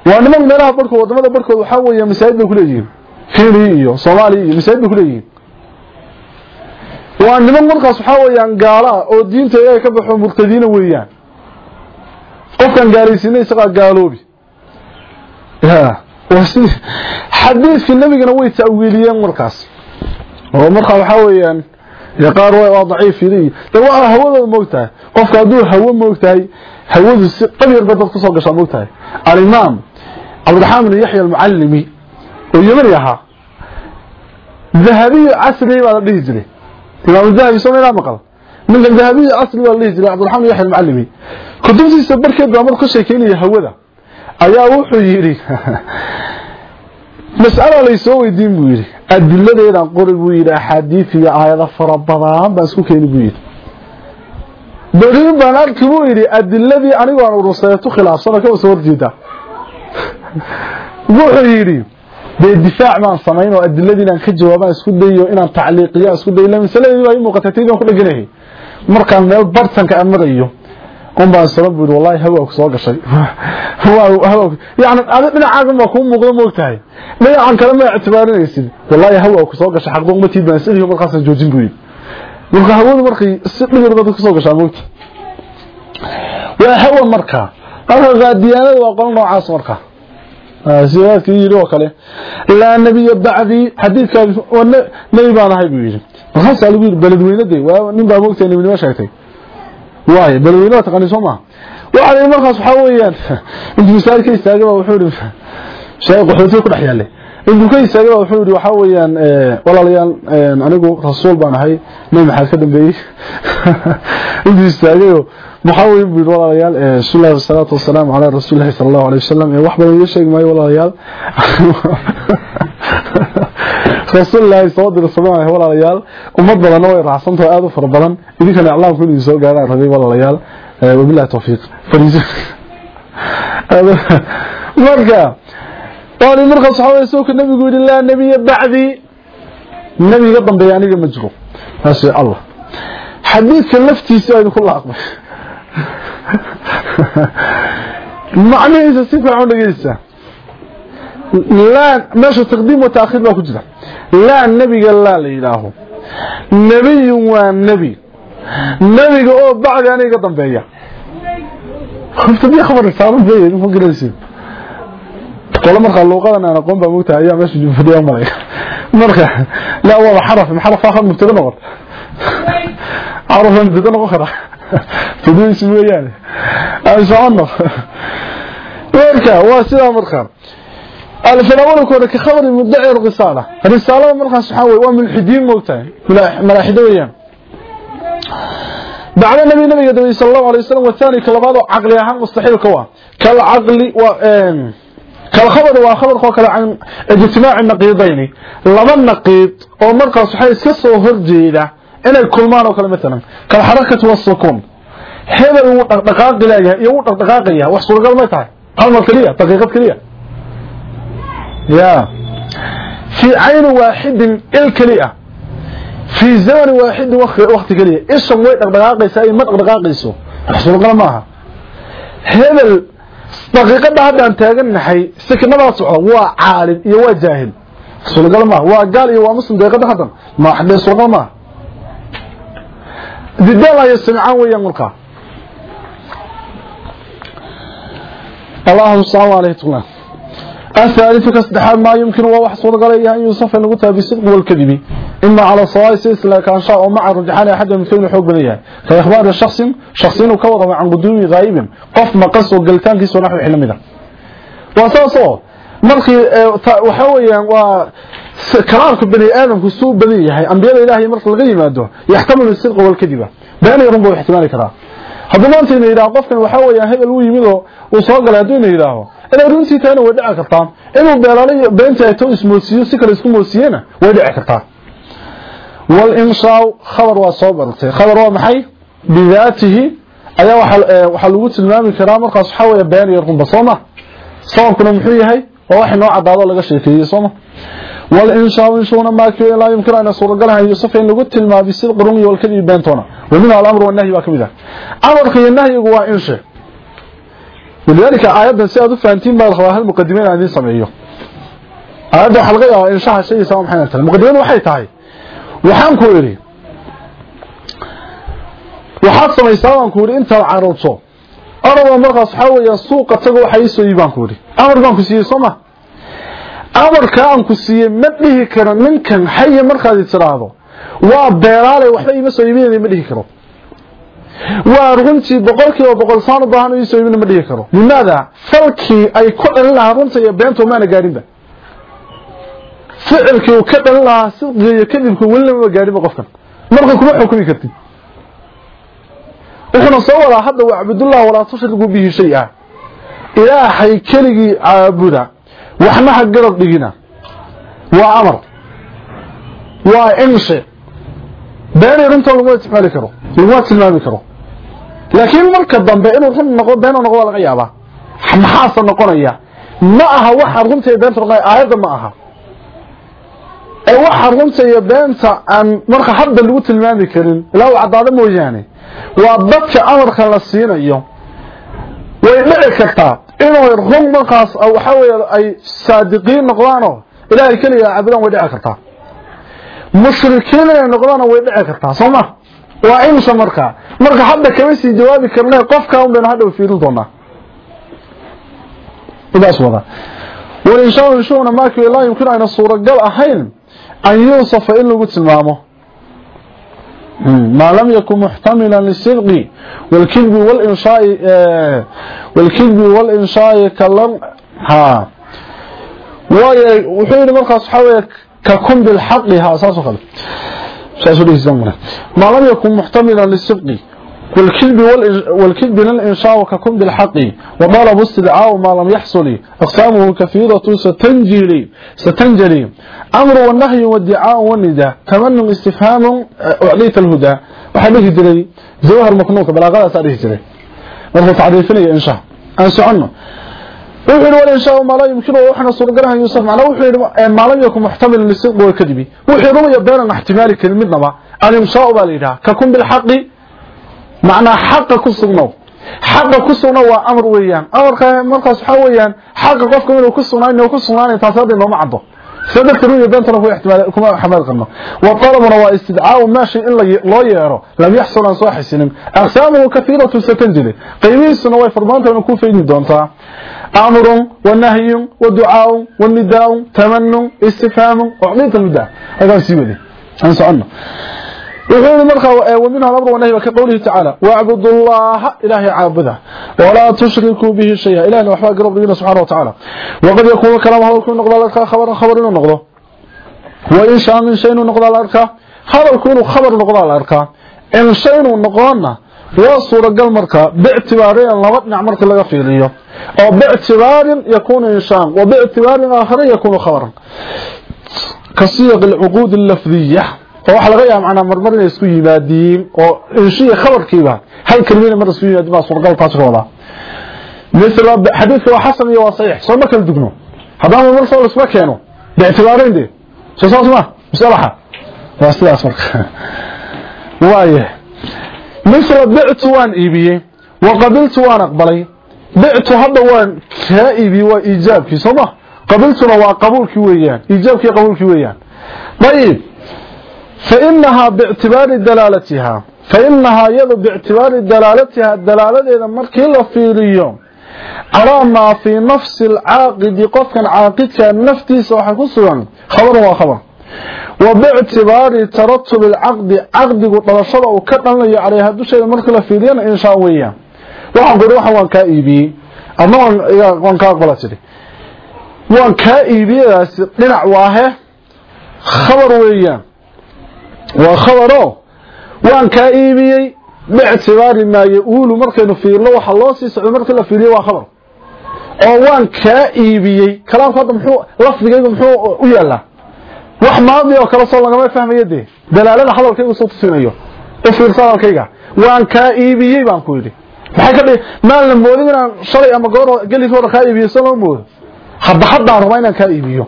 waa niman meelaha barhkood waddamada barhkood waxaa weeya masaajid bay ku leeyihiin kenya iyo. Soomaaliya iyo. Masaajid ku leeyihiin? Waa niman markaas waxaa gaalaa oo diinta ilahay ka baxo murtadiina weeyaan. Qofkan gaalaysiina isagaa gaaloobi. Ya xadiidka nabigana way ta'wiiliyeen markaas. Oo markaa waxaa weeyaan qaar daciif yiri. De waa hawadooda moogtahay. Qofka hadduu hawo moogtahay hawadu si qabyar ba dad ku soo gashaa moogtahay. Alimaam cabdiraxmaan bin yaxya almucallimi oo yemani ahaa. Dahabiyo casri baa la dhihi jiray. Imaam dahabi soo meelaa maqal? Ninkan dahabiyo casri baa la dhihi jiray cabdiraxmaan yaxya almucallimi kutubtiisa barkeed baa ka sheekeynaya hawada ayaa wuxuu yidhi mas'ala la soo weydiin buu yidhi. Adiladeedaan qori buu yidhi axaadiid iyo aayado fara badan isku keeni buu yidhi. Beriin baan arki buu yidhi anigu aan uruseetu khilaafsano kaba soo wuxuu yidhi dee difaac baan samayn oo adiladii inaan ka jawaabaan isku dayo inaan tacliiqiyo isku dayo. Ila masaladii baa ii muuqatay taydaan ku dheganahay. Markaan meel bartanka aan marayo un baan saban buu yidhi wallahi hawa ku soo gashay. Yani adi dhinacaagan baa kuu muuqda moogtahay dhinacan kale ma ictibaarinaysid. Wallahi hawa ku soo gashay xaqdoon ma tiidbaan sidii markaasaan joojin buu yidhi. Marka hawadu markay si dhibir bada ku soo gashaa moogta waa hawa marka. Marka qaadiyaanada waa qolo noocaas marka sidaadkii yidhi oo kale laa nebiya bacdii xadiidkaa nebi baan ahay buu yidhi markaasaa lagu yidhi beledweynadee waa nin baa moogtahay nebinimo sheegtay waayo beledweynaha taqaani soo maha waxa la markaas waxa weeyaan intuu misaal ka istaagay baa wuxuu yiri shay qaxootiga ku dhex yaale intuu ka baa wuxuu yiri waxa weeyaan walaalayaal anigu rasuul baan ahay nabi maxamed ka dambeeyay intuu istaagay waxa weeyaan buu walaalayaal sallallahu alayhi wa sallam ala rasuulillahi sallallahu alayhi wasallam wax badan iyo sheeg maayo walaalayaal. Rasuulillahi sallallahu alayhi wasallam walaalayaal. Ummad badan way raacsantahay aad u far badan. Idinkana iclaamku inuu soo gaaraan rabay walaalayaal. Wabillahi fariiso. Marka wali marka saxaabada soo ka nabigu yiri la nabiy bacdi. Nabiga dambeeya aniga ma jiro. Taasi allah. Xadiidka laftiisa ay ku laaqmay macnihiisa si fiican u dhegeysa laa meesha taqdiim wa taakhiir baa ku jira. Laa nebiga laa la yidhaaho nebiyun waa nebi. Nebiga oo bacdana iga dambeeya. Abarsaarmagaranaysi qolo markaa luuqadan aan aqoon baa moogtahay ayaa meesha fadhiya malaya marka laa waaba xaraf xaraf aakhar mubtada noqon. Xaraf mubtada noqon karaa عرف مبتدى نغر تدوي اسمه يعني أنا شعرنا مرخى واسدا مرخى الفلاول كون كخبر مدعي الرساله الرساله مرخص حاوي وملحدين موتان ملاحدويان بعد النبي النبي النبي صلى الله عليه وسلم والثاني كلماده عقلي اهم مستحيل كوا كالعقل و كالخبر وخبر خو كلا عن اجتماع النقيضين لما النقيض او مرخص waxay iska soo horjeeda inay kulmaan oo kale maalan kalxarakati wasukuun hebel wuu dhaqdhaqaaqi leeyahay iyo wuu dhaqdhaqaaqaya wax suuragal may tahay. Hal mar keliya daqiiqad keliya. Ya fii cayni waaxidin il keliya. Fii zamani waaxidin wakti keliya. Ishan way dhaqdhaqaaqaysaa iyo ma dhaqdhaqaaqayso. Wax suuragal maaha. Hebel daqiiqada haddaan taagannahay sikinadaa soco waa caalim iyo waa jaahil. Suuragal maaha. Waa gaal iyo waa muslim daqiiqada haddan ma suuragal maaha? رسول الله معها ددال يسمعان ويا ملكا اللهم صل عليه وسلم الثالث كصدحان ما يمكن هو wax soo galay in Yusuf lagu taabisay wal kadibi imma ala sawaay silsila kan shaa oo maca rujxan ahad min fiil xoog badan yahay ka ikhbaar shakhs shakhs inuu ka wada can qudumi ghaib qof maqas oo galitaankiisa soo waxa weeyaan kalaamka bani aadamku soo badan yahay ambiyada ilaahay marka laga yimaado yaxtamilu sidqa wal kadiba baan yarun buu ihtimaali karaa. Hadduu maanta inuu yidhaho qofkan waxa weeyaan hebel uu yimid oo uu soo galay hadduu inuu yidhaaho inay runtii tahayna way dhici kartaa. Inuu beelaalay beenta ay too ismoodsiiyo si kale isku moodsiiyena way dhici kartaa. Walinshaa khabar waa soo bartay. Khabar waa maxay? Bidaatihi ayaa waxaa lagu tilmaami karaa markaas waxaa weeya been iyo runba sooma sababkuna muxuu yahay? Waa wax inoo cadaado laga sheekeeyey sooma والإنشاء إنشونا ما كي لا يمكن أن يصور قالها يوسف إن لقد تلما بصدق رمي والكذب بينتونا ومنها الأمر والنهي وكمذا أمر كي النهي هو إنشاء ولذلك آيات سيادة فانتين بعد خواها المقدمين عن ذي سمعيه آيات حلقية إنشاء الشيء سواء محينا المقدمين وحي تاي وحان كوري وحاد سمي سواء كوري انت العروضو أرضا مرقص حاوية السوق تقوى حيث يبان كوري أمر بان كسيه سمع amarka aan ku siiyey ma dhihi karo ninkan xaye markaad tiraahdo waa beeraale waxba ima soo iibinay ma dhihi karo. Waa runtii boqolkiiba boqol saan u baahan soo iibin ma dhihi karo. Limaada falkii ay ku dhalin lahaa runta iyo beenta maana gaarinba. Ficilkii uu ka dhalin lahaa sidqiga iyo kadibka welina ma gaarinba qofkan. Marka kuma xukumi kartid. Wuxuuna soo wadaa hadda waa cabdullah walaa tushriku bihi shay-a ilaahay keligii caabuda waxna ha garab dhigina. Waa amar. Waa inshe beenay runta laguma isticmaali karo. Laguma tilmaami karo. Laakiin marka dambe inuu run noqdo beena noqdo laga yaabaa. Maxaase noqonaya? Ma aha waxa runta beenta noqonaya. Aayadda ma aha. Ee waxa runta iyo beenta aan marka hadda lagu tilmaami karin ilaa uu caddaado mooyaane waa dadka amarka la siinayo way dhici kartaa inuu run markaas waxa weeye ay saadiqiin noqdaanoo ilaahay keliya caabudaan way dhici kartaa. Mushrikiin inay noqdaana way dhici kartaa soo ma? Waa insha markaa marka hadda kama sii jawaabi karnay qofka un baynu hadhow fiirin doonaa. Idaas wada. Walinshaa inshuuna maakii laa yumkinu ayna suuragal ahayn an yuusafa in lagu tilmaamo ما لم يكن محتملا للصدق. والكذب والإنشاء والكذب والإنشاء كلام ها. وحين مرخص حوي ككم بالحق ها أساسه خلق. ما لم يكن محتملا للصدق. والكذب والكذب للإنشاء ككم بالحق وطالب استدعاء ما لم يحصل أقسامه كثيرة ستنجلي ستنجلي أمر والنهي والدعاء والنداء كمن استفهام أعليت الهدى وحبيه جري زوهر مكنوك بلاغة سأليه جري مرفع تعريفني إنشاء أنسو عنه وحين والإنشاء ما لا يمكنه وحنا صرقناها يوسف معنا وحين ما لم يكن محتمل للصدق والكذب وحين رؤية بين احتمال كلمة نبا الإنشاء بالإله ككم بالحق معنى حق كسونو حق كسونو هو أمر ويان. أمر مركز حويان حق قفكم إنه كسونو إنه كسونو تاسد ما عنده سبب تروي بين طرف احتمال كما حمد قلنا وطلب روا استدعاء ماشي إلا لا يرى. لم يحصل عن صاحب سنين أقسامه كثيرة ستنزل. قيمين سنه واي فرمان تكون في دونتا أمر ونهي ودعاء ونداء تمن استفهام. وعميد المدى هذا سيدي ان شاء وحين مرخى ومنها الأمر والنهي كقوله تعالى واعبدوا الله إلهي عابده ولا تشركوا به شيئا. إلهي وحفا قرب لنا سبحانه وتعالى. وقد يكون كلام هذا يكون نقضى لك خبرا خبر نقضى. وإن شاء من شيء نقضى لك هذا يكون خبر نقضى لك إن شيء نقضى وصورة قلمرك باعتبارين لبط نعمرك لك فيليه أو باعتبار يكون إنسان وباعتبار آخر يكون خبرا كصيغ العقود اللفظية. oo waxa laga yaabaa macnaa marmar inay isku yimaadiin oo inshiya khabarkiiba hal kelmina mar isku yimaadiin baa suurgal taas ka wada misla xadiidka waa xasan iyo waa saxiix. Soo ma kala dugno. Haddaan marmar soo isma keeno biictibaarayn dee. Soo saas ma musalaxa waa sidaas marka. Waaye misla bictu waan iibiyey wa qabiltu waan aqbalay. Bictu hadda waan kaa iibiyey waa iijaabkii. Soo ma qabiltuna waa qabuulkii weeyaan iijaabkii qabuulkii weeyaan. Dayib فإنها باعتبار دلالتها فإنها يد باعتبار دلالتها الدلالة إذا مركي لفيريو على ما في نفس العاقد قف كان عاقد كان نفتي سوحا كسرا خبر وخبر وباعتبار ترتب العقد عقد طلشده وكدن عليها دشيده marka la fiiriyana in sha weeyaan waxaan gori waxaan waan ka iibiyay ama waan ka aqbala jiray waan ka iibiyadaas dhinac waahe khabar weeyaan waa khabaro. Waan kaa iibiyey bictibaari maa ya-uulu markaynu fiirno waxa loo sii socdo markii la fiiriyo waa khabar. Oo waan kaa iibiyey kalaamku hadda muxuu lafdigaygu muxuu u yaallaa. Wax maadi oo kale soo lagama fahmayo dee. Dalaalada hadalkaygu soo tusinayo. U fiirsa hadalkayga waan kaa iibiyey baan ku yidhi. Maxay ka dhigi maan la moodin inaan shalay ama goor geli hore kaa iibiyo soo loo hadda haddaan rabaa inaan ka iibiyo.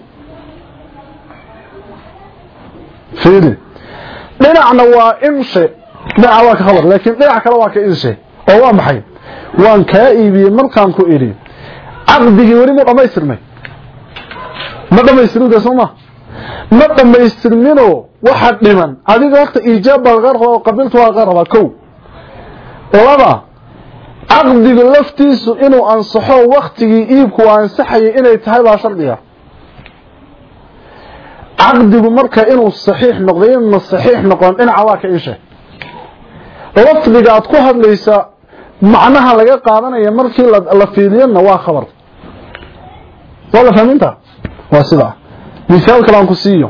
Fiiri dhinacna waa inshe dhinaca waa ka khabar laakiin dhinac kale waa ka inshe oo waa maxay? Waan ka iibiyay markaan ku iri caqdigii weli ma dhamaystirmay ma dhamaystirida soo ma? Ma dhamaystirminoo waxa dhiman. Adiga horta iijaab baa laga rabaa oo qabiltu waa laga rabaa kow. Laba caqdiga laftiisu inuu ansaxo waktigii iibku ansaxayay inay tahay baa shardiga caqdigu marka inuu saxiix noqdo inuu saxiix noqon dhinaca waa ka ishe. Lafdiga aad ku hadlaysa macnaha laga qaadanaya markii la fiiriyana waa khabar. Waa la fahminta waa sidaa misaal kale aan ku siiyo.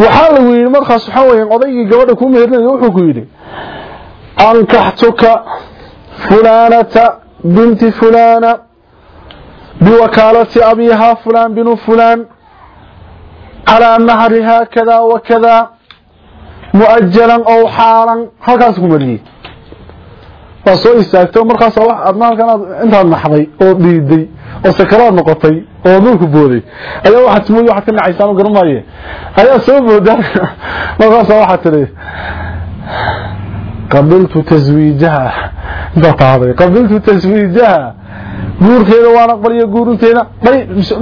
Waxaa lagu yidhi markaas waxaa weya odaygii gabadha kuu meherinayo wuxuu biwakaalati abihaa fulaan binu fulaan calaa mahrihaa kada wa kada mu'ajalan ow xaalan halkaas ku mariyey waa soo istaagtay markaas adna halkan intaad naxday oo dhiiday oo sakaraad noqotay oo dhulku booday ayaa waxaad timid waxaad ka nacaysaan garan maaye ayaa soo booda markaas waxaad tidhi qabiltu taswiijaha intaa tahday qabiltu taswiijaha guurkeeda waan aqbaliyo guurinteeda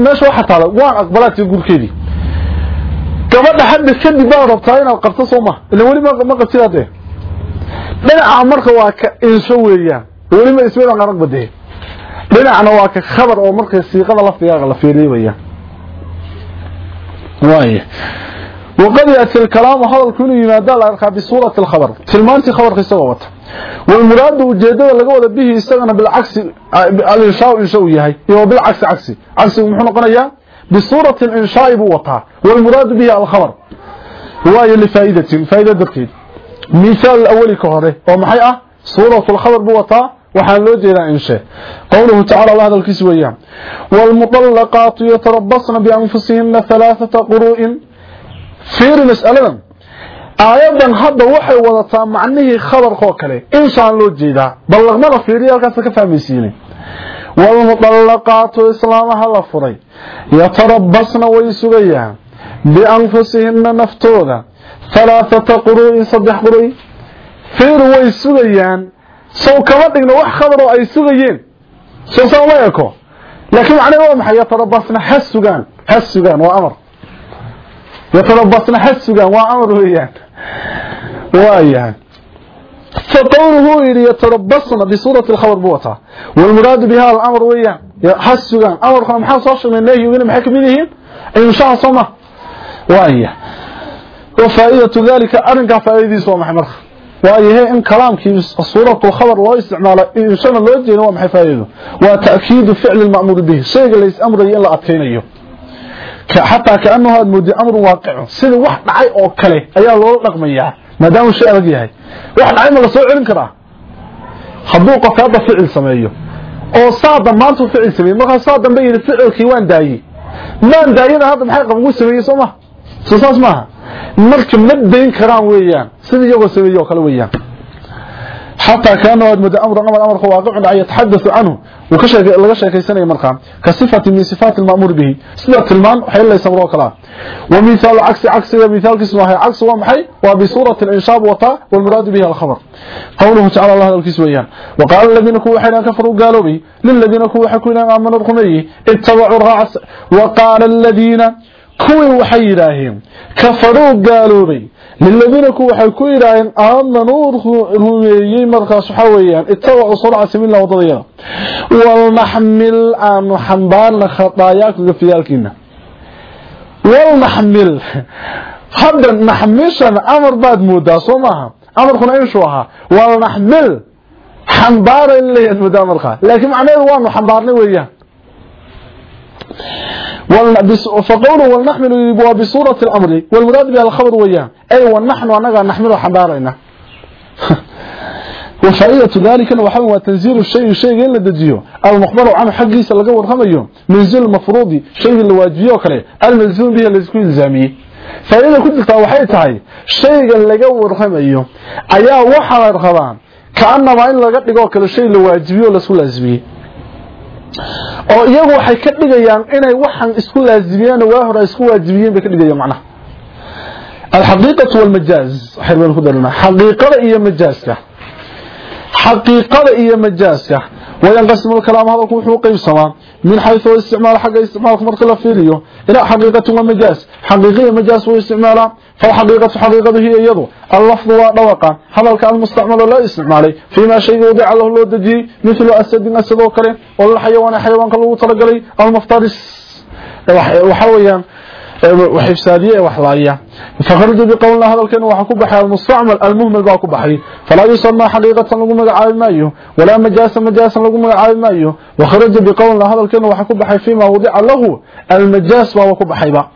meesha waxaa taala waan aqbalaatiyo guurkeedii. Gabadha hadda kadib baad rabtaa inaad qabto soo ma ila weli ma qabtida dee dhinaca marka waa ka insho weeyaan weli ma isweedan arag badee. Dhinacna waa ka khabar oo marka siiqada lafdigaaga la fiiriyo weeyaan. Waaye وقد يأتي الكلام هذا الكون يمادى الأرقى بصورة الخبر تلمانتي خبر قصة وطا والمراد وجيدة لقوة به يستغنى بالعكس الإنشاء إنشاء يهي. هو بالعكس عكسي. عكسي ومحنا قنايا بصورة الإنشاء بوطا. والمراد به الخبر. وهي لفائدة فائدة دركيد مثال الأول كهره ومحيئة صورة الخبر بوطا. وحان لو جيدا إنشاء. قوله تعالى الله هذا الكسوية والمطلقات يتربصن بأنفسهن ثلاثة قروء fiiri mas'aladan aayadan hadda waxay wadataa macnihii khabarkoo kale. Inshaan loo jeedaa ballaqmada fiiriya halkaas ka fahmaysiinay walmudallaqaatu islaamaha la furay. Yatarabasna way sugayaan. Bianfusihina naftooda. Halaathata quru'in saddex quru'i. Fiiri way sugayaan. Sow kama dhigno wax khabar oo ay sugayeen. Soo saa uma eko laakiin macnaheed waa maxay? Yatarabasna ha ha sugaan waa amar يتربصن حسقا وامر ويان وايان فقوله إلي يتربصن بصورة الخبر بوطا والمراد بها الأمر ويان حسقا أمر خلال محاول صاشر من الله يوين محكمينهم إن شاء صمه وايان وفائدة ذلك أرنك فائدة سوى محمد waayahe in kalaamkii suuratu khabar loo isticmaalo insana loo jeedo waa maxay faa'iido waa ta'kiidu ficl al-ma'mur bihi shayga la is-amrayo in xataa kaanahu aad mooday amrun waaqicu. Sida wax dhacay oo kale ayaa loola dhaqmayaa maadaama shay adag yahay. Wax dhacay ma la soo celin karaa? Hadduu qofka hadda ficil sameeyo oo saada maanta ficil sameeyey markaa saa dambe yidhi ficilkii waan daayey. Maan daayana hadda maxay qabugu sameeyey soo ma? Soo saas maaha. Marka ma dayn karaan weeyaan. Sida iyagoo sameeyey oo kale weeyaan amran amar amarka waaqicun ay yataxaddathu canhu uu ka sheegay laga sheekaysanaya markaa. Ka sifati min sifaati alma'muur bihi. Sida tilmaan waxay kala. Wa mithaal aksi aksiga mithaalkiisu waa aksi waa maxay? Waa bi suurati al-inshaab wata wal murad bihi al-khabar. Qawluhu ta'ala allah alkiis weeyaan. Wa qala alladhina kuwa waxay kafaru gaaloobi. Lil ladina kuwa waxay ku inaan aamanu rumeeyay ittaba'u liladiina ku waxay ku yidhaaheen aamanuu rumeeyey markaas waxaa weeyaan itabacuu surcata minla wadadayada walnaxmil aanu xambaarna khadaayaaka gafiyaalkiina walnaxmil hadda naxmishan amar baad moodaa soo maaha amarkuna inshuu ahaa walnaxmil xambaara in leeyaad moodaa amarkaa laakiin macnaheedu waanu xambaarnay weeyaan فقوله ولنحمل بصورة الأمر والمراد بها الخبر وياه أي ونحن أننا نحمل حمبارنا وفائدة ذلك وحوى تنزيل الشيء الشيء إلا دجيه المخبر عنه حقي سلقه ورخميه منزل المفروض شيء الواجبيه وكله الملزوم به الذي الزامي فإذا كنت توحيتها شيء اللي ورخميه أيا وحا رخبان كأنما إن لقد لقوا كل شيء الواجبيه ولا سوى لازميه oo iyagu waxay ka dhigayaan inay waxan isku laazimiyaan waa hore isku waajibiyeen bay ka dhigayaan macnaha. Alxaqiiqatu walmajaaz waxay ku darnaa xaqiiqada iyo majaaska. Xaqiiqada iyo وينقسم الكلام هذا كوحو قيب سما من حيث استعمال حق استعمال مرك لفيريو إلى حقيقة ومجاز حقيقية مجاز واستعمالها فالحقيقة حقيقة هي يدو اللفظ ودوقا هذا كان المستعمل لا استعمالي فيما شيء وضع له لو دجي مثل أسد أسد وكره والحيوان حيوان كله طلقلي المفترس وحويا وحفسادية وحلاية فخرج بقولنا هذا الكلام وحكو بحي المستعمل المهمل باكو بحي فلا يسمى حقيقة لقوم عايد مايو ولا مجاسا مجاسا لقوم عايد مايو وخرج بقولنا هذا الكلام وحكو بحي فيما وضع له المجاس باكو بحي با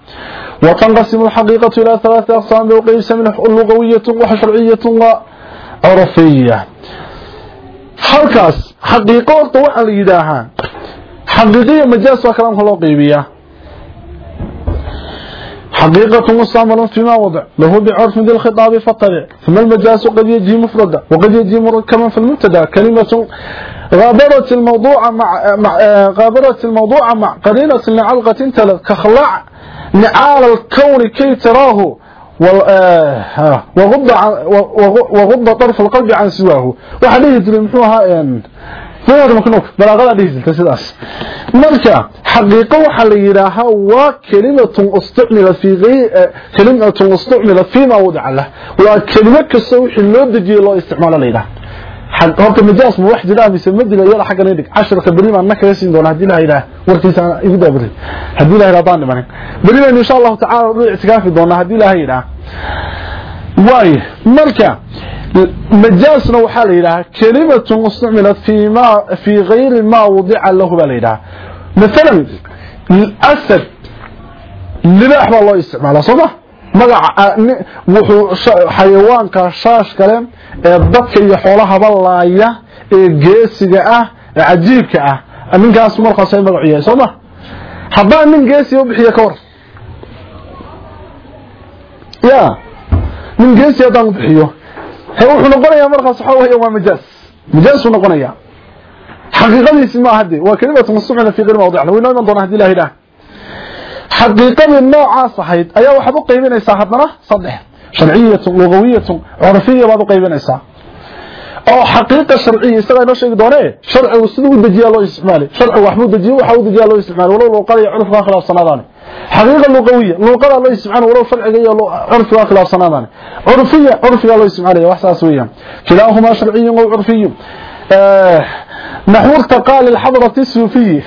وتنقسم الحقيقة إلى ثلاثة أقسام بوقيس من لغوية وشرعية وعرفية halkaas xaqiiqo horta waxa la yidhaahaa xaqiiqiya majaas waa kalaamka loo qeybiyaa حقيقة مستعمل فيما وضع. له بعرف ذي الخطاب فطبع ثم المجاز قد يجي مفردا. وقد يجي مركبا في المبتدا. كلمة غابرت الموضوع مع, مع غابرت الموضوع مع قرينة لعلقة تلت كخلاع نعال الكون كي تراه. وغض, وغض طرف القلب عن سواه. وحديه تلمحوها ان marka xaqiiqo waxaa la yidhaahaa waa kelimatun istucmila fiima wadica lah. Waa kelimo kastoo wixii loo dejiyey loo isticmaalo layidhaha horta majaas ma wax jira mise ma jira iyada xaggan dhig casharka beri baan na kaga siin doona haddii laha yidhaah warkiisa igu daa beri haddii laha yidhah baan dhimanin beri baynu insha allahu tacala u ictikaafi doonaa haddii laha yidhaah uu itikaafi doona hadii la yiraahdo واي مركا مجازنا وحا ليلها كلمة استعملت في ما في غير ما وضع له بليلها مثلا الأسد لباح والله يستعملها صبح مقع وحو حيوانك شاش كلام الضبك يحولها بالله جيسي اه عجيبك اه من قاس مرقى سي مقعيه صبح حبان من جيسي وبحي كور يا من جنس يدان بخيو هي noqonayaa markaas waxa weeye waa majaas majaas uu noqonayaa. Xaqiiqadiisa ma hadi waa kalimatu mustamila fi ghayr mawdi' law inaan doona haddii ilaahay daa xaqiiqada noocaas ahayd ayaa waxa u qaybinaysaa hadana saddex. Sharciyatu lughawiyatu urfiyya baad u qaybinaysaa oo xaqiiqa sharciya isaga inoo sheegi doonee sharcigu siduu u dajiyaa loo isticmaalay sharcigu waxbuu dajiyo waxa uu dajiyaa loo isticmaalay walow loo qariyo curfka khilaaf sanadaan حقيقة لغوية لغة الله يسمعنا ولو شرعية عرفي وخلاف صنادان عرفية عرفي الله يسمعنا وحساس ويا كلاهما شرعي وعرفي آه نحور تقال الحضرة السوفية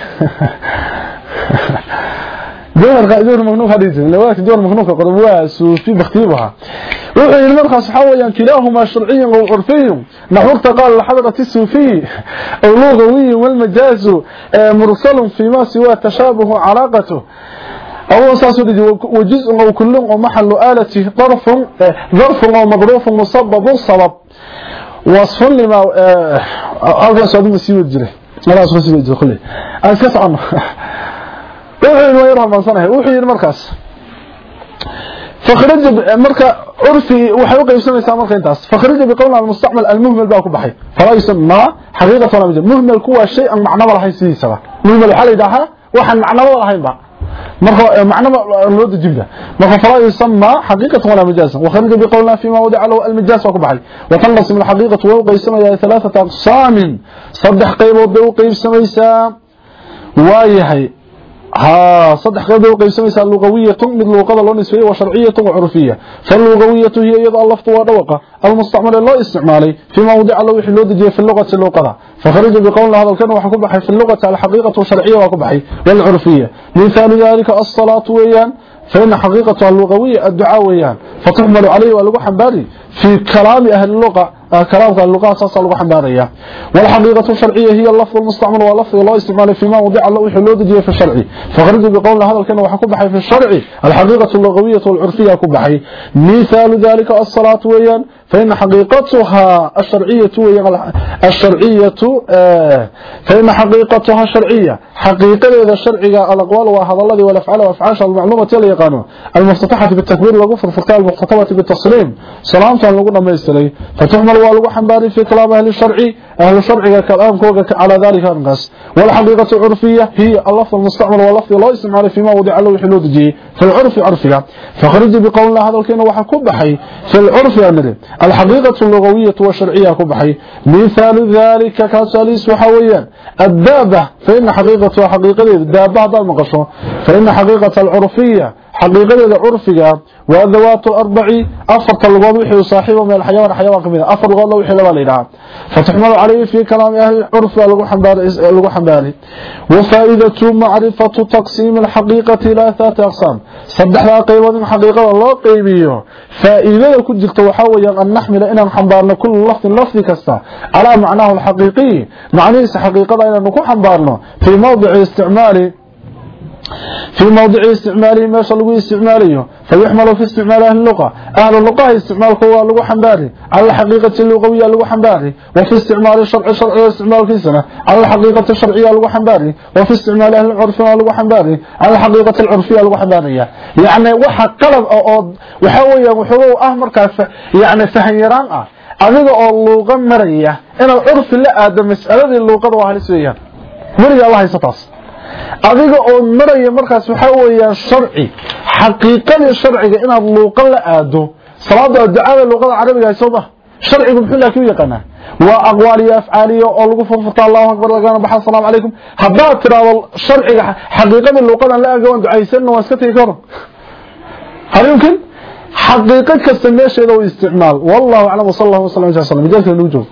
جوهر جوهر مغنوك حديث لوات جوهر مغنوك قربوها سوفي باختيبها وحي المرخص حويا كلاهما شرعي وعرفي نحور تقال الحضرة السوفي اللغوي والمجاز مرسل فيما سوى تشابه علاقته أول ساسو دي وجزء أو كل ومحل آلته ظرف ظرف أو مظروف مسبب سبب وصف لما أرجع سعود مسيو الجري لا أسوى مسيو الجري خلي. أنا عنه. وحي صنعه وحي المركز فخرج مركا عرفي وحي قيبسنيسا مركا انتاس فخرج بقولنا المستعمل المهمل باكو بخي فلا يسمى حقيقه ولا مجال مهمل كوا شيء معنى ولا حيسيسا مهمل waxa la yiraahdaa waxan macna wada lahayn ba marka macna loo dajibda marka fala yusma haqiqatan wala majazan wa kharij bi qawlina fi ma wada'a lahu al majaz wa kubahay wa tanqasim al haqiqatu wa qaysamaya thalathata aqsam sadh qaybood u qaybsamaysa waayahay ها صدح قيد وقيسميسا لغوية من لغة لون نسبية وشرعية وعرفية فاللغوية هي يضع اللفظ ودوقة المستعمل الله استعمالي في موضع الله وحلود جي في اللغة اللغة. فخرج بقول هذا الكلام وحكبحي في اللغة على حقيقة وشرعية وكبحي والعرفية. مثال ذلك الصلاة ويان فإن حقيقة اللغوية الدعاء ويان. فتحمل عليه ولغة حنباري في كلام أهل اللغة كلام اللغة أساسا لغة حنبارية والحقيقة الشرعية هي اللفظ المستعمل واللفظ الله استعمال فيما وضع الله وحلود جي في الشرعي فخرج بقول هذا الكلام وحكبحي في الشرعي الحقيقة اللغوية والعرفية كبحي مثال ذلك الصلاة ويان. فإن حقيقتها الشرعية الشرعية فإن حقيقتها شرعية. حقيقة إذا الشرعية الأقوال وهذا الذي والأفعال وأفعاش المعلومة يلي يقانون. المفتتحة بالتكبير وقفر فرقاء المختطبة بالتصريم سلامة لقنا ما يستري. فتحمل والغو حنباري في كلام أهل الشرعي أهل الشرعي كلام كوغا على ذلك النقص والحقيقة العرفية هي اللفظ المستعمل واللفظ الله يسمع فيما وضع له حلود جي. في العرف عرفية. فخرج بقول الله هذا الكلام وحكوب بحي. في العرف أمره الحقيقة اللغوية والشرعية كبحي. مثال ذلك كاساليس وحويا. الدابة فإن حقيقة حقيقة الدابة هذا المقصو فإن حقيقة العرفية حقيقة العرفية والذوات الأربع أفر اللغات وحي صاحبه من الحيوان حيوان كمينة أفر اللغات وحي لما ليلها فتحمل عليه في كلام أهل العرف لغو حنباري وفائدة معرفة تقسيم الحقيقة إلى ثلاث أقسام صدح لها قيمة من حقيقة الله قيمية فإذا كنت جلت وحاول أن نحمل إنا نحنبارنا كل لفظ لفظ كستا على معناه الحقيقي معنيه حقيقة إنا نكون حنبارنا في موضع استعمال في موضع استعماله ما شاء الله استعماله فيحمل في استعمال أهل اللغة أهل اللغة استعمال هو لغة حنباري على الحقيقة اللغوية لغة حنباري وفي استعمال الشرع الشرعي استعمال في سنة على الحقيقة الشرعية لغة حنباري وفي استعمال أهل العرف لغة حنباري على الحقيقة العرفية لغة حنبارية يعني وحا قلب أو وحاوية وحوو أهمر كاف يعني فهيران أه adiga oo luuqa maraya inaad curfi la aado mas'aladii luuqada waa halis weeyaan weliga allah haysa taas adiga oo maraya markaas waxa weeyaan sharci xaqiiqada sharciga inaad luuqan la aado salaada ducada luuqada carabiga sawba sharcigu muxuu laakiin yaqaana waa aqwaaliyo afcaaliyo oo lagu furfurta allahu akbar lagana baxa salaamu calaykum. Haddaad tiraado sharciga xaqiiqada luuqadan la aago waan ducaysanna waa iska tegi karo hal yumkin xaqiiqo kasta meesheeda u isticmaal. Wallahu aclam wasala allahu wasalam jaa salam midalka nugu joogo.